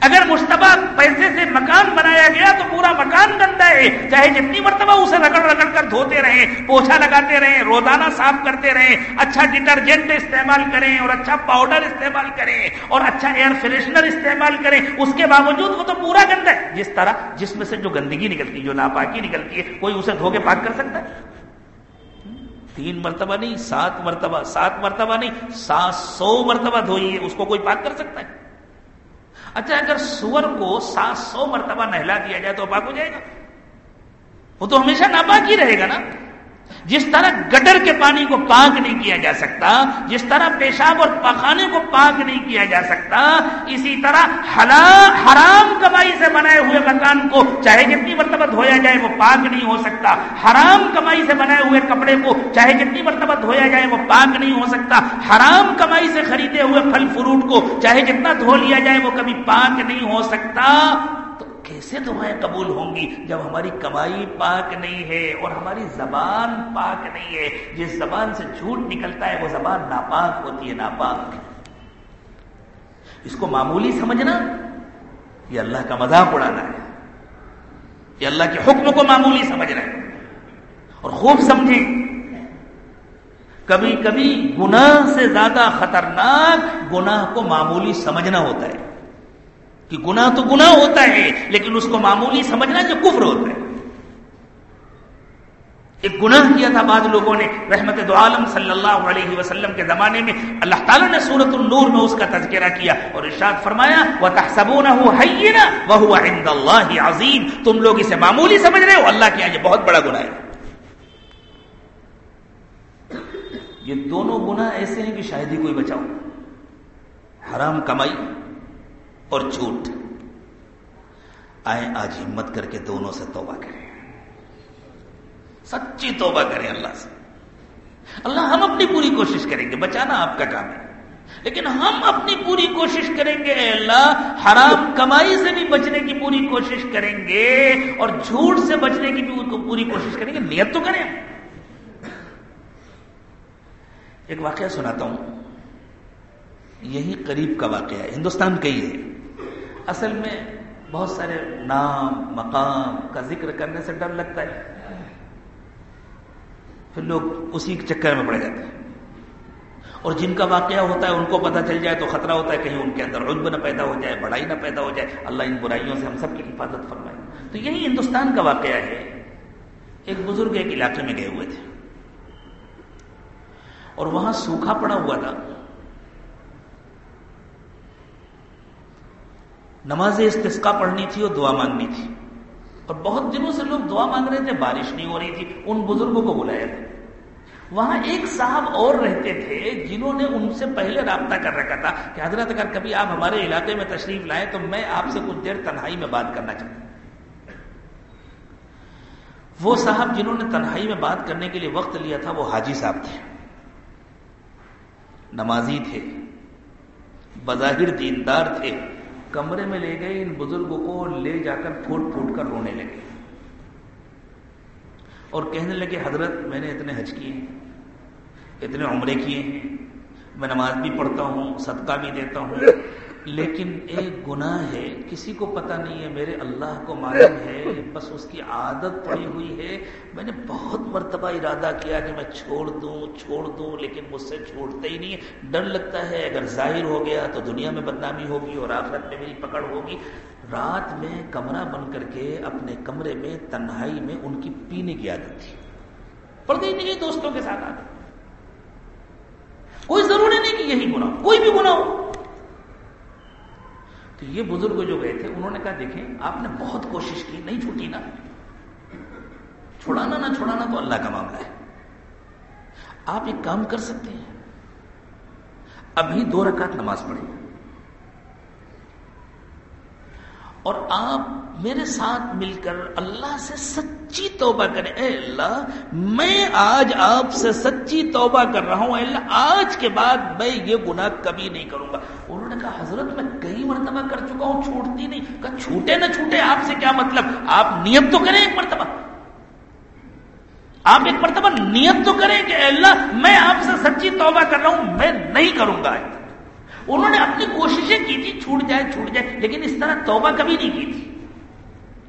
اگر مشتبہ پیسے سے مکان بنایا گیا تو پورا مکان گندا ہے۔ چاہے جتنی مرتبہ اسے رگڑ رگڑ کر دھوتے رہیں، پوچھا لگاتے رہیں، روزانہ صاف کرتے رہیں اچھا ڈٹرجنٹ استعمال کریں اور اچھا پاؤڈر استعمال کریں اور اچھا ایئر فریشنر استعمال کریں، اس کے باوجود وہ تو پورا گندا ہے۔ جس طرح جس میں سے جو گندگی نکلتی ہے، جو ناپاکی نکلتی ہے، کوئی اسے دھو کے پاک کر سکتا ہے؟ تین مرتبہ نہیں، سات مرتبہ سات مرتبہ نہیں، سات سو مرتبہ دھوئی ہے اس کو کوئی پاک کر سکتا ہے؟ اچھا اگر سور کو سات سو مرتبہ نہلا دیا جائے تو پاک ہو جائے گا۔ وہ تو ہمیشہ ناپاک ہی رہے گا نا۔ جس طرح گٹر کے پانی کو پاک نہیں کیا جا سکتا، جس طرح پیشاب اور پخانے کو پاک نہیں کیا جا سکتا، اسی طرح حرام کمائی سے بنائے ہوئے مکان کو چاہے جتنی مرتبہ دھویا جائے وہ پاک نہیں ہو سکتا، حرام کمائی سے بنائے ہوئے کپڑے کو چاہے جتنی مرتبہ دھویا جائے وہ پاک نہیں ہو سکتا، حرام کمائی سے خریدے ہوئے پھل فروٹ کو چاہے جتنا دھو لیا جائے وہ کبھی پاک نہیں ہو سکتا۔ کیسے دعائیں قبول ہوں گی جب ہماری کمائی پاک نہیں ہے اور ہماری زبان پاک نہیں ہے؟ جس زبان سے جھوٹ نکلتا ہے وہ زبان ناپاک ہوتی ہے، ناپاک۔ اس کو معمولی سمجھنا یہ اللہ کا مذاق اڑانا ہے۔ یہ اللہ کے حکم کو معمولی سمجھنا ہے۔ اور خوب سمجھیں۔ کبھی کبھی گناہ سے زیادہ خطرناک گناہ کو معمولی سمجھنا ہوتا ہے۔ کہ گناہ تو گناہ ہوتا ہے، لیکن اس کو معمولی سمجھنا جو کفر ہوتا ہے۔ ایک گناہ کیا تھا بعض لوگوں نے رحمت دو عالم صلی اللہ علیہ وسلم کے زمانے میں، اللہ تعالیٰ نے سورت النور میں اس کا تذکرہ کیا اور ارشاد فرمایا وہ تحسبون وہ اللہ عظیم تم لوگ اسے معمولی سمجھ رہے ہو، اللہ کیا یہ بہت بڑا گناہ ہے۔ یہ دونوں گناہ ایسے ہیں کہ شاید ہی کوئی بچاؤ۔ حرام کمائی۔ اور جھوٹ۔ آئے آج ہمت کر کے دونوں سے توبہ کریں۔ سچی توبہ کریں اللہ سے۔ اللہ ہم اپنی پوری کوشش کریں گے، بچانا آپ کا کام ہے۔ لیکن ہم اپنی پوری کوشش کریں گے اللہ، حرام کمائی سے بھی بچنے کی پوری کوشش کریں گے اور جھوٹ سے بچنے کی بھی پوری کوشش کریں گے۔ نیت تو کریں۔ ایک واقعہ سناتا ہوں۔ یہی قریب کا واقعہ ہے۔ ہندوستان کا ہی ہے۔ اصل میں بہت سارے نام، مقام کا ذکر کرنے سے ڈر لگتا ہے۔ پھر لوگ اسی چکر میں پڑ جاتے ہیں۔ اور جن کا واقعہ ہوتا ہے، ان کو پتہ چل جائے تو خطرہ ہوتا ہے کہیں ان کے اندر عجب نہ پیدا ہو جائے، بڑائی نہ پیدا ہو جائے۔ اللہ ان برائیوں سے ہم سب کی حفاظت فرمائے۔ تو یہی ہندوستان کا واقعہ ہے۔ ایک بزرگ ایک علاقے میں گئے ہوئے تھے۔ اور وہاں سوکھا پڑا ہوا تھا۔ نماز استسقا پڑھنی تھی اور دعا مانگنی تھی۔ اور بہت دنوں سے لوگ دعا مانگ رہے تھے، بارش نہیں ہو رہی تھی، ان بزرگوں کو بلایا تھا وہاں ایک صاحب اور رہتے تھے جنہوں نے ان سے پہلے رابطہ کر رکھا تھا کہ حضرت اگر کبھی آپ ہمارے علاقے میں تشریف لائیں تو میں آپ سے کچھ دیر تنہائی میں بات کرنا چاہتا ہوں۔ وہ صاحب جنہوں نے تنہائی میں بات کرنے کے لیے وقت لیا تھا، وہ حاجی صاحب تھے۔ نمازی تھے، بظاہر دیندار تھے۔ کمرے میں لے گئے، ان بزرگوں کو لے جا کر پھوٹ پھوٹ کر رونے لگے۔ اور کہنے لگے، حضرت، میں نے اتنے حج کیے، اتنے عمرے کیے، میں نماز بھی پڑھتا ہوں، صدقہ بھی دیتا ہوں۔ لیکن ایک گناہ ہے، کسی کو پتہ نہیں ہے، میرے اللہ کو معلوم ہے، بس اس کی عادت پڑی ہوئی ہے۔ میں نے بہت مرتبہ ارادہ کیا کہ میں چھوڑ دوں چھوڑ دوں، لیکن مجھ سے چھوڑتا ہی نہیں۔ ڈر لگتا ہے، اگر ظاہر ہو گیا تو دنیا میں بدنامی ہوگی اور آخرت میں میری پکڑ ہوگی۔ رات میں کمرہ بن کر کے اپنے کمرے میں، تنہائی میں ان کی پینے کی عادت تھی۔ پردے نہیں دوستوں کے ساتھ آتے۔ کوئی ضروری نہیں کہ یہی گناہ کوئی بھی گناہ ہو۔ تو یہ بزرگ جو گئے تھے، انہوں نے کہا، دیکھیں، آپ نے بہت کوشش کی، نہیں چھوٹی نا۔ چھوڑانا نہ چھوڑانا تو اللہ کا معاملہ ہے۔ آپ ایک کام کر سکتے ہیں۔ ابھی دو رکعت نماز پڑھیں۔ اور آپ میرے ساتھ مل کر اللہ سے سچ سچی توبہ کریں۔ اے اللہ، میں آج آپ سے سچی توبہ کر رہا ہوں۔ اے اللہ، آج کے بعد میں یہ گناہ کبھی نہیں کروں گا۔ انہوں نے کہا، حضرت، میں کئی مرتبہ کر چکا ہوں، چھوٹتی نہیں۔ کہا، چھوٹے نہ چھوٹے، آپ سے کیا مطلب؟ آپ نیت تو کریں ایک مرتبہ۔ آپ ایک مرتبہ نیت تو کریں کہ اللہ، میں آپ سے سچی توبہ کر رہا ہوں، میں نہیں کروں گا۔ انہوں نے اپنی کوششیں کی تھی، چھوٹ جائے چھوٹ جائے، لیکن اس طرح توبہ کبھی نہیں کی تھی۔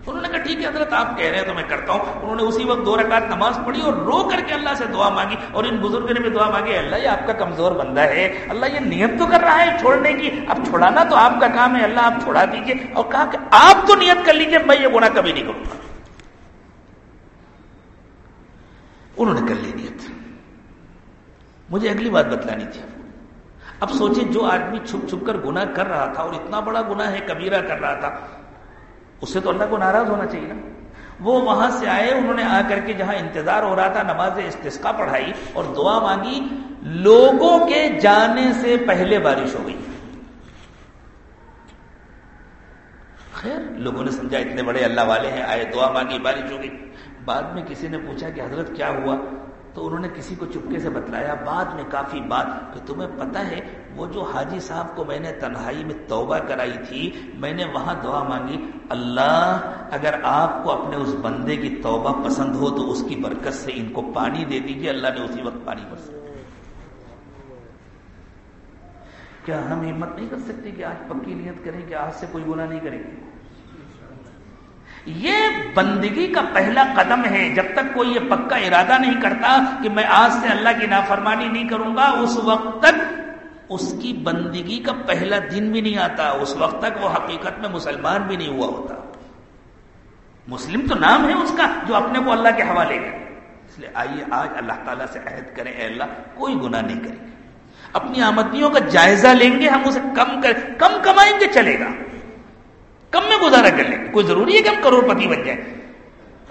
انہوں نے کہا، ٹھیک ہے، حضرت، آپ کہہ رہے ہیں تو میں کرتا ہوں۔ انہوں نے اسی وقت دو رکعت نماز پڑھی اور رو کر کے اللہ سے دعا مانگی اور ان بزرگ نے بھی دعا مانگی اللہ، یہ آپ کا کمزور بندہ ہے۔ اللہ، یہ نیت تو کر رہا ہے چھوڑنے کی، اب چھوڑانا تو آپ کا کام ہے۔ اللہ، آپ چھوڑا دیجیے اور کہا کہ آپ تو نیت کر لیجیے میں یہ گناہ کبھی نہیں کروں گا۔ انہوں نے کر لی نیت۔ مجھے اگلی بات بتلانی تھی۔ اب سوچیں، جو آدمی چھپ چھپ کر گناہ کر رہا تھا اور اتنا بڑا گناہ ہے، کبیرہ کر رہا تھا اس سے تو اللہ کو ناراض ہونا چاہیے نا۔ وہ وہاں سے آئے، انہوں نے آ کر کے جہاں انتظار ہو رہا تھا، نماز استسقا پڑھائی اور دعا مانگی، لوگوں کے جانے سے پہلے بارش ہو گئی۔ خیر، لوگوں نے سمجھا، اتنے بڑے اللہ والے ہیں، آئے، دعا مانگی، بارش ہو گئی۔ بعد میں کسی نے پوچھا کہ حضرت کیا ہوا؟ تو انہوں نے کسی کو چپکے سے بتلایا، بعد میں کافی بات کہ تمہیں پتا ہے، وہ جو حاجی صاحب کو میں نے تنہائی میں توبہ کرائی تھی، میں نے وہاں دعا مانگی، اللہ اگر آپ کو اپنے اس بندے کی توبہ پسند ہو تو اس کی برکت سے ان کو پانی دے دیجیے اللہ نے اسی وقت پانی برس کیا ہم ہمت نہیں کر سکتے کہ آج پکی نیت کریں، کہ آج سے کوئی گناہ نہیں کریں گے؟ یہ بندگی کا پہلا قدم ہے۔ جب تک کوئی یہ پکا ارادہ نہیں کرتا کہ میں آج سے اللہ کی نافرمانی نہیں کروں گا، اس وقت تک اس کی بندگی کا پہلا دن بھی نہیں آتا۔ اس وقت تک وہ حقیقت میں مسلمان بھی نہیں ہوا ہوتا۔ مسلم تو نام ہے اس کا جو اپنے کو اللہ کے حوالے کرے۔ اس لیے آئیے آج اللہ تعالیٰ سے عہد کریں، اے اللہ، کوئی گناہ نہیں کریں۔ گے اپنی آمدنیوں کا جائزہ لیں گے، ہم اسے کم کر، کم کمائیں گے، چلے گا۔ کم میں گزارا کر لیں۔ کوئی ضروری ہے کہ ہم کروڑ پتی بن جائیں؟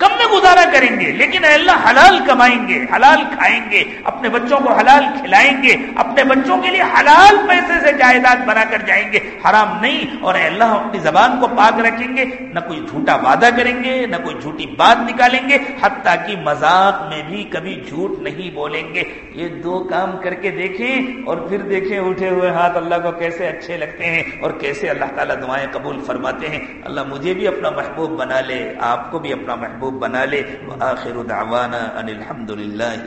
کم میں گزارا کریں گے؟ لیکن اے اللہ حلال کمائیں گے، حلال کھائیں گے، اپنے بچوں کو حلال کھلائیں گے، اپنے بچوں کے لیے حلال پیسے سے جائیداد بنا کر جائیں گے۔ حرام نہیں، اور اے اللہ اپنی زبان کو پاک رکھیں گے، نہ کوئی جھوٹا وعدہ کریں گے، نہ کوئی جھوٹی بات نکالیں گے، حتیٰ کہ مذاق میں بھی کبھی جھوٹ نہیں بولیں گے۔ یہ دو کام کر کے دیکھیں اور پھر دیکھیں اٹھے ہوئے ہاتھ اللہ کو کیسے اچھے لگتے ہیں اور کیسے اللہ تعالیٰ دعائیں قبول فرماتے ہیں۔ اللہ مجھے بھی اپنا محبوب بنا لے، آپ کو بھی اپنا محبوب محبوب بنا لے، وآخر دعوانا ان الحمد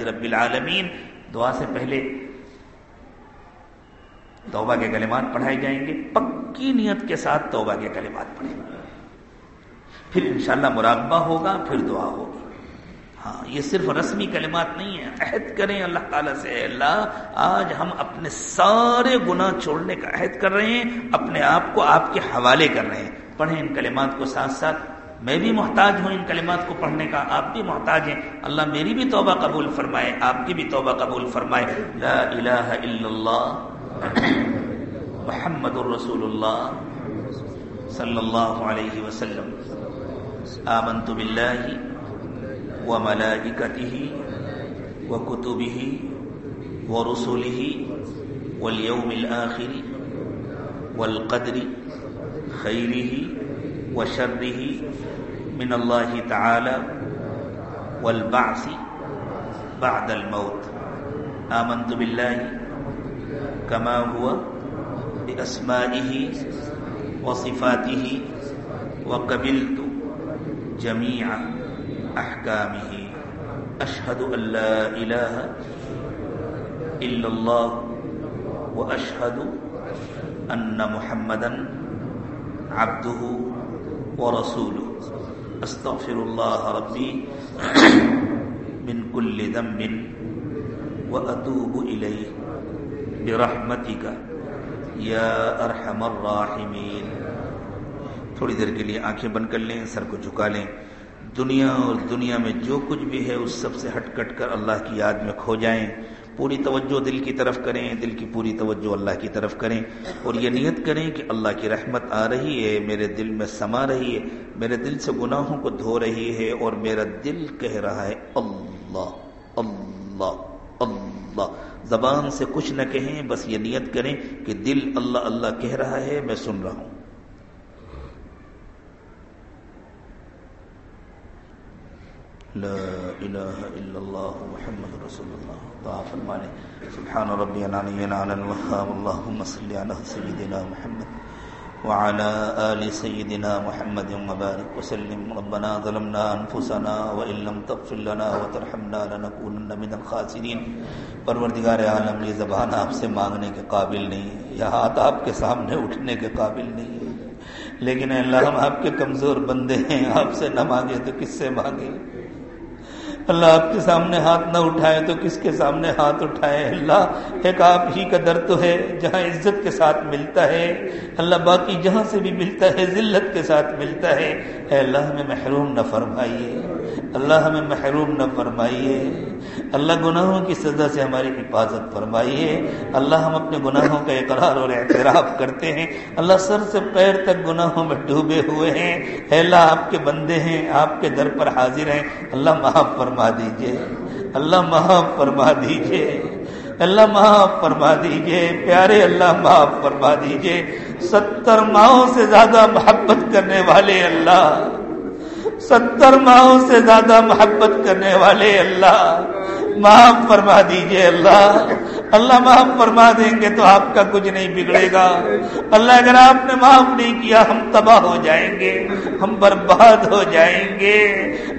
رب العالمین۔ دعا سے پہلے توبہ کے کلمات پڑھائے جائیں گے، پکی نیت کے ساتھ توبہ کے کلمات پڑھیں۔ گے پھر انشاءاللہ مراقبہ ہوگا، پھر دعا ہوگی۔ ہاں یہ صرف رسمی کلمات نہیں ہے عہد کریں اللہ تعالیٰ سے، اے اللہ، آج ہم اپنے سارے گناہ چھوڑنے کا عہد کر رہے ہیں، اپنے آپ کو آپ کے حوالے کر رہے ہیں۔ پڑھیں ان کلمات کو ساتھ ساتھ۔ میں بھی محتاج ہوں ان کلمات کو پڑھنے کا، آپ بھی محتاج ہیں۔ اللہ میری بھی توبہ قبول فرمائے، آپ کی بھی توبہ قبول فرمائے۔ لا الہ الا اللہ، محمد الرسول اللہ صلی اللہ علیہ وسلم۔ آمنت باللہ وملائکته وكتبه ورسله واليوم الآخر والقدر خيره وشره من الله تعالى والبعث بعد الموت. آمنت بالله كما هو بأسمائه وصفاته وقبلت جميع أحكامه. أشهد أن لا إله إلا الله وأشهد أن محمدا عبده ورسوله. استغفر الله ربي من كل ذنب واتوب اليه برحمتك یا ارحم الراحمین تھوڑی دیر کے لیے آنکھیں بند کر لیں، سر کو جھکا لیں۔ دنیا اور دنیا میں جو کچھ بھی ہے، اس سب سے ہٹ کٹ کر اللہ کی یاد میں کھو جائیں۔ پوری توجہ دل کی طرف کریں، دل کی پوری توجہ اللہ کی طرف کریں اور یہ نیت کریں کہ اللہ کی رحمت آ رہی ہے، میرے دل میں سما رہی ہے، میرے دل سے گناہوں کو دھو رہی ہے اور میرا دل کہہ رہا ہے، اللہ اللہ اللہ۔ زبان سے کچھ نہ کہیں، بس یہ نیت کریں کہ دل اللہ اللہ کہہ رہا ہے، میں سن رہا ہوں۔ لا إله إلا الله محمد رسول الله ضعف المعنى سبحان ربي العلي على الوهاب اللهم صل على سيدنا محمد وعلى آل سيدنا محمد وبارك وسلم. ربنا ظلمنا أنفسنا وإن لم تغفر لنا وترحمنا لنكونن من الخاسرين پروردگار عالم، یہ زبان آپ سے مانگنے کے قابل نہیں، یہ ہاتھ آپ کے سامنے اٹھنے کے قابل نہیں. ہے لیکن اللہ، ہم آپ کے کمزور بندے ہیں، آپ سے نہ مانگے تو کس سے مانگے؟ اللہ آپ کے سامنے ہاتھ نہ اٹھائے تو کس کے سامنے ہاتھ اٹھائے؟ اللہ، ایک آپ ہی کا در تو ہے جہاں عزت کے ساتھ ملتا ہے۔ اللہ باقی جہاں سے بھی ملتا ہے، ذلت کے ساتھ ملتا ہے۔ اے اللہ، ہمیں محروم نہ فرمائیے۔ اللہ ہمیں محروم نہ فرمائیے۔ اللہ گناہوں کی سزا سے ہماری حفاظت فرمائیے۔ اللہ ہم اپنے گناہوں کا اقرار اور اعتراف کرتے ہیں۔ اللہ سر سے پیر تک گناہوں میں ڈوبے ہوئے ہیں۔ اے اللہ، آپ کے بندے ہیں، آپ کے در پر حاضر ہیں۔ اللہ معاف فرما دیجیے۔ اللہ معاف فرما دیجیے۔ اللہ معاف فرما دیجیے۔ پیارے اللہ، معاف فرما دیجیے۔ ستر ماہوں سے زیادہ محبت کرنے والے اللہ۔ ستر ماہوں سے زیادہ محبت کرنے والے اللہ معاف فرما دیجیے اللہ اللہ معاف فرما دیں گے تو آپ کا کچھ نہیں بگڑے گا۔ اللہ اگر آپ نے معاف نہیں کیا، ہم تباہ ہو جائیں گے، ہم برباد ہو جائیں گے۔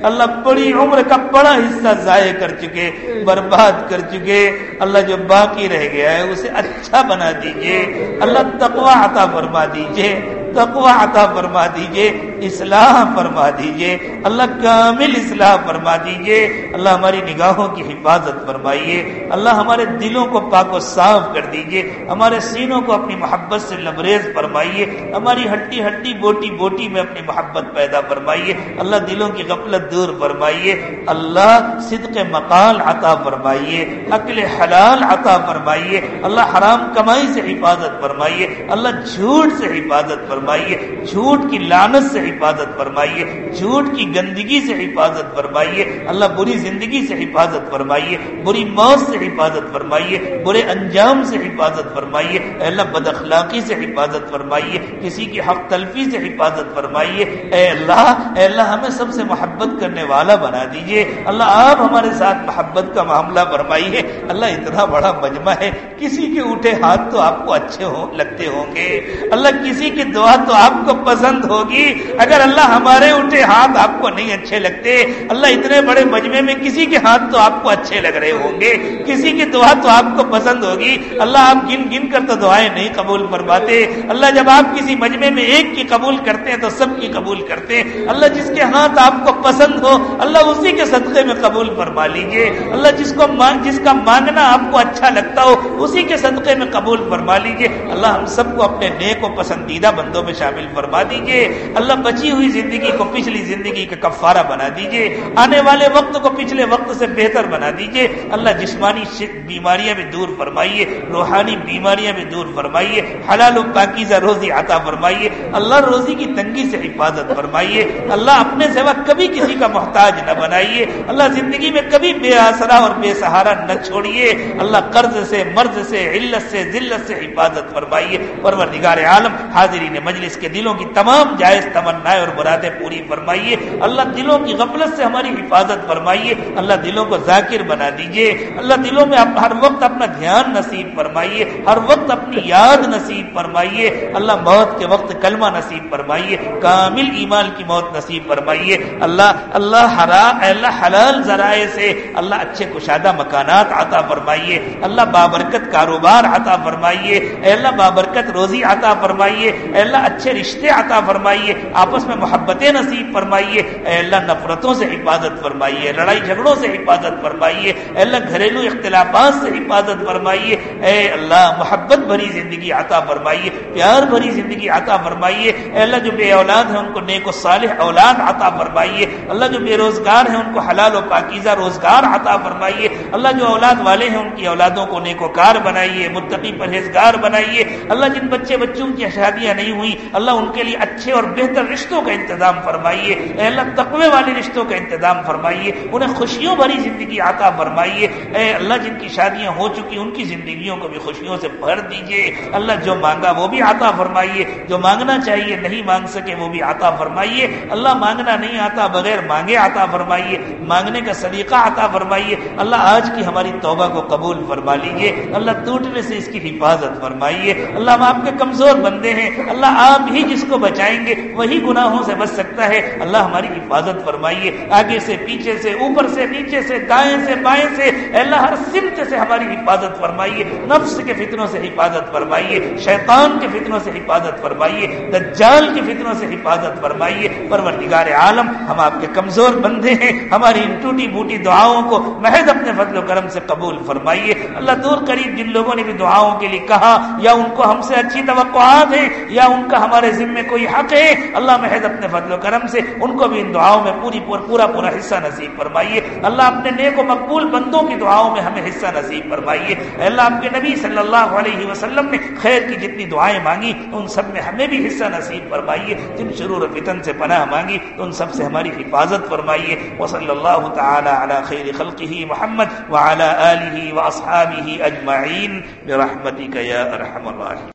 اللہ بڑی عمر کا بڑا حصہ ضائع کر چکے، برباد کر چکے۔ اللہ جو باقی رہ گیا ہے، اسے اچھا بنا دیجیے۔ اللہ تقوی عطا فرما دیجیے، تقوی عطا فرما دیجیے، اصلاح فرما دیجیے۔ اللہ کامل اصلاح فرما دیجیے۔ اللہ ہماری نگاہوں کی حفاظت فرمائیے۔ اللہ ہمارے دلوں کو پاک و صاف کر دیجیے، ہمارے سینوں کو اپنی محبت سے لبریز فرمائیے، ہماری ہڈی ہڈی بوٹی بوٹی میں اپنی محبت پیدا فرمائیے، اللہ دلوں کی غفلت دور فرمائیے، اللہ صدق مقال عطا فرمائیے، عقل حلال عطا فرمائیے، اللہ حرام کمائی سے حفاظت فرمائیے، اللہ جھوٹ سے حفاظت فرمائیے، جھوٹ کی لانت سے حفاظت فرمائیے، جھوٹ کی گندگی سے حفاظت فرمائیے، اللہ بری زندگی سے حفاظت فرمائیے، بری موت سے حفاظت فرمائیے برے انجام سے حفاظت فرمائیے، اے اللہ بد اخلاقی سے حفاظت فرمائیے، کسی کی حق تلفی سے حفاظت فرمائیے۔ اے اللہ اے اللہ ہمیں سب سے محبت کرنے والا بنا دیجیے۔ اللہ آپ ہمارے ساتھ محبت کا معاملہ فرمائیے۔ اللہ اتنا بڑا مجمع ہے، کسی کے اٹھے ہاتھ تو آپ کو اچھے ہو، لگتے ہوں گے۔ اللہ کسی کی دعا تو آپ کو پسند ہوگی۔ اگر اللہ ہمارے اٹھے ہاتھ آپ کو نہیں اچھے لگتے، اللہ اتنے بڑے مجمع میں کسی کے ہاتھ تو آپ کو اچھے لگ رہے ہوں گے۔ کسی کی دعا تو آپ کو پسند ہوگی اللہ آپ گن گن کر تو دعائیں نہیں قبول فرماتے اللہ جب آپ کسی مجمع میں ایک کی قبول کرتے ہیں تو سب کی قبول کرتے ہیں اللہ جس کے ہاتھ آپ کو پسند ہو اللہ اسی کے صدقے میں قبول فرما لیجیے اللہ جس کو جس کا مانگنا آپ کو اچھا لگتا ہو اسی کے صدقے میں قبول فرما لیجیے اللہ ہم سب کو اپنے نیک و پسندیدہ بندوں میں شامل فرما دیجیے اللہ بچی ہوئی زندگی کو پچھلی زندگی کا کفارہ بنا دیجیے آنے والے وقت کو پچھلے وقت سے بہتر بنا دیجیے اللہ جسمانی بیماریاں بھی دور فرمائیے، روحانی بیماریاں بھی دور فرمائیے، حلال و پاکیزہ روزی عطا فرمائیے، اللہ روزی کی تنگی سے حفاظت فرمائیے، اللہ اپنے سوا کبھی کسی کا محتاج نہ بنائیے، اللہ زندگی میں کبھی بے آسرا اور بے سہارا نہ چھوڑیے، اللہ قرض سے، مرض سے، علت سے، ذلت سے حفاظت فرمائیے۔ پروردگار عالم، حاضرین مجلس کے دلوں کی تمام جائز تمنائیں اور مرادیں پوری فرمائیے، اللہ دلوں کی غفلت سے ہماری حفاظت فرمائیے، اللہ دلوں کو ذاکر بنا دیجیے اللہ دلوں میں ہر وقت اپنا دھیان نصیب فرمائیے، ہر وقت اپنی یاد نصیب فرمائیے، اللہ موت کے وقت کلمہ نصیب فرمائیے، کامل ایمان کی موت نصیب فرمائیے۔ اللہ اللہ اللہ حلال ذرائع سے اللہ اچھے کشادہ مکانات عطا فرمائیے۔ اللہ بابرکت کاروبار عطا فرمائیے۔ اے اللہ بابرکت روزی عطا فرمائیے۔ اے اللہ اچھے رشتے عطا فرمائیے۔ آپس میں محبتیں نصیب فرمائیے۔ اے اللہ نفرتوں سے حفاظت فرمائیے۔ لڑائی جھگڑوں سے حفاظت فرمائیے۔ اے اللہ گھریلو اختلافات سے حفاظت فرمائیے۔ اے اللہ، محبت بھری زندگی عطا فرمائیے، پیار بھری زندگی عطا فرمائیے۔ اے اللہ، جو بے اولاد ہیں ان کو نیک و صالح اولاد عطا فرمائیے۔ اللہ، جو بے روزگار ہیں ان کو حلال و پاکیزہ روزگار عطا فرمائیے۔ اللہ، جو اولاد والے ہیں ان کی اولادوں کو نیک و کار بنائیے، متقی پرہیزگار بنائیے۔ اللہ، جن بچے بچوں کی شادیاں نہیں ہوئی اللہ، ان کے لیے اچھے اور بہتر رشتوں کا انتظام فرمائیے۔ اے اللہ، تقوی والے رشتوں کا انتظام فرمائیے۔ انہیں خوشیوں بھری زندگی عطا فرمائیے۔ اے اللہ، جن کی شادیاں ہو چکی ان کی زندگیوں کو بھی خوشیوں سے بھر دیجیے۔ اللہ جو مانگا وہ بھی عطا فرمائیے۔ جو مانگنا چاہیے نہیں مانگ سکے وہ بھی عطا فرمائیے۔ اللہ مانگنا نہیں آتا بغیر مانگے عطا فرمائیے۔ مانگنے کا سلیقہ عطا فرمائیے۔ اللہ آج کی ہماری توبہ کو قبول فرما لیجیے اللہ ٹوٹنے سے اس کی حفاظت فرمائیے۔ اللہ ہم آپ کے کمزور بندے ہیں۔ اللہ آپ ہی جس کو بچائیں گے وہی گناہوں سے بچ سکتا ہے۔ اللہ ہماری حفاظت فرمائیے۔ آگے سے پیچھے سے، اوپر سے، نیچے سے، دائیں سے، بائیں سے، اللہ ہر سمت سے ہماری حفاظت فرمائیے، نفس کے فتنوں سے حفاظت فرمائیے، شیطان کے فتنوں سے حفاظت فرمائیے، دجال کے فتنوں سے حفاظت فرمائیے۔ پروردگار عالم، ہم آپ کے کمزور بندے ہیں، ہماری ان ٹوٹی بوٹی دعاؤں کو محض اپنے فضل و کرم سے قبول فرمائیے۔ اللہ دور قریب جن لوگوں نے بھی دعاؤں کے لیے کہا، یا ان کو ہم سے اچھی توقعات ہیں، یا ان کا ہمارے ذمے کوئی حق ہے، اللہ محض اپنے فضل و کرم سے ان کو بھی ان دعاؤں میں پوری پورا پورا حصہ نصیب فرمائیے۔ اللہ اپنے نیک و مقبول بندوں کی دعاؤں میں ہمیں حصہ نصیب فرمائیے۔ فرمائیے اللہ آپ کے نبی صلی اللہ علیہ وسلم نے خیر کی جتنی دعائیں مانگی، ان سب میں ہمیں بھی حصہ نصیب فرمائیے۔ جن شرور و فتن سے پناہ مانگی، ان سب سے ہماری حفاظت فرمائیے۔ وصلی اللہ تعالی علی خیر خلقہ محمد وعلی آلہ واصحابہ اجمعین برحمتک یا ارحم الراحمین۔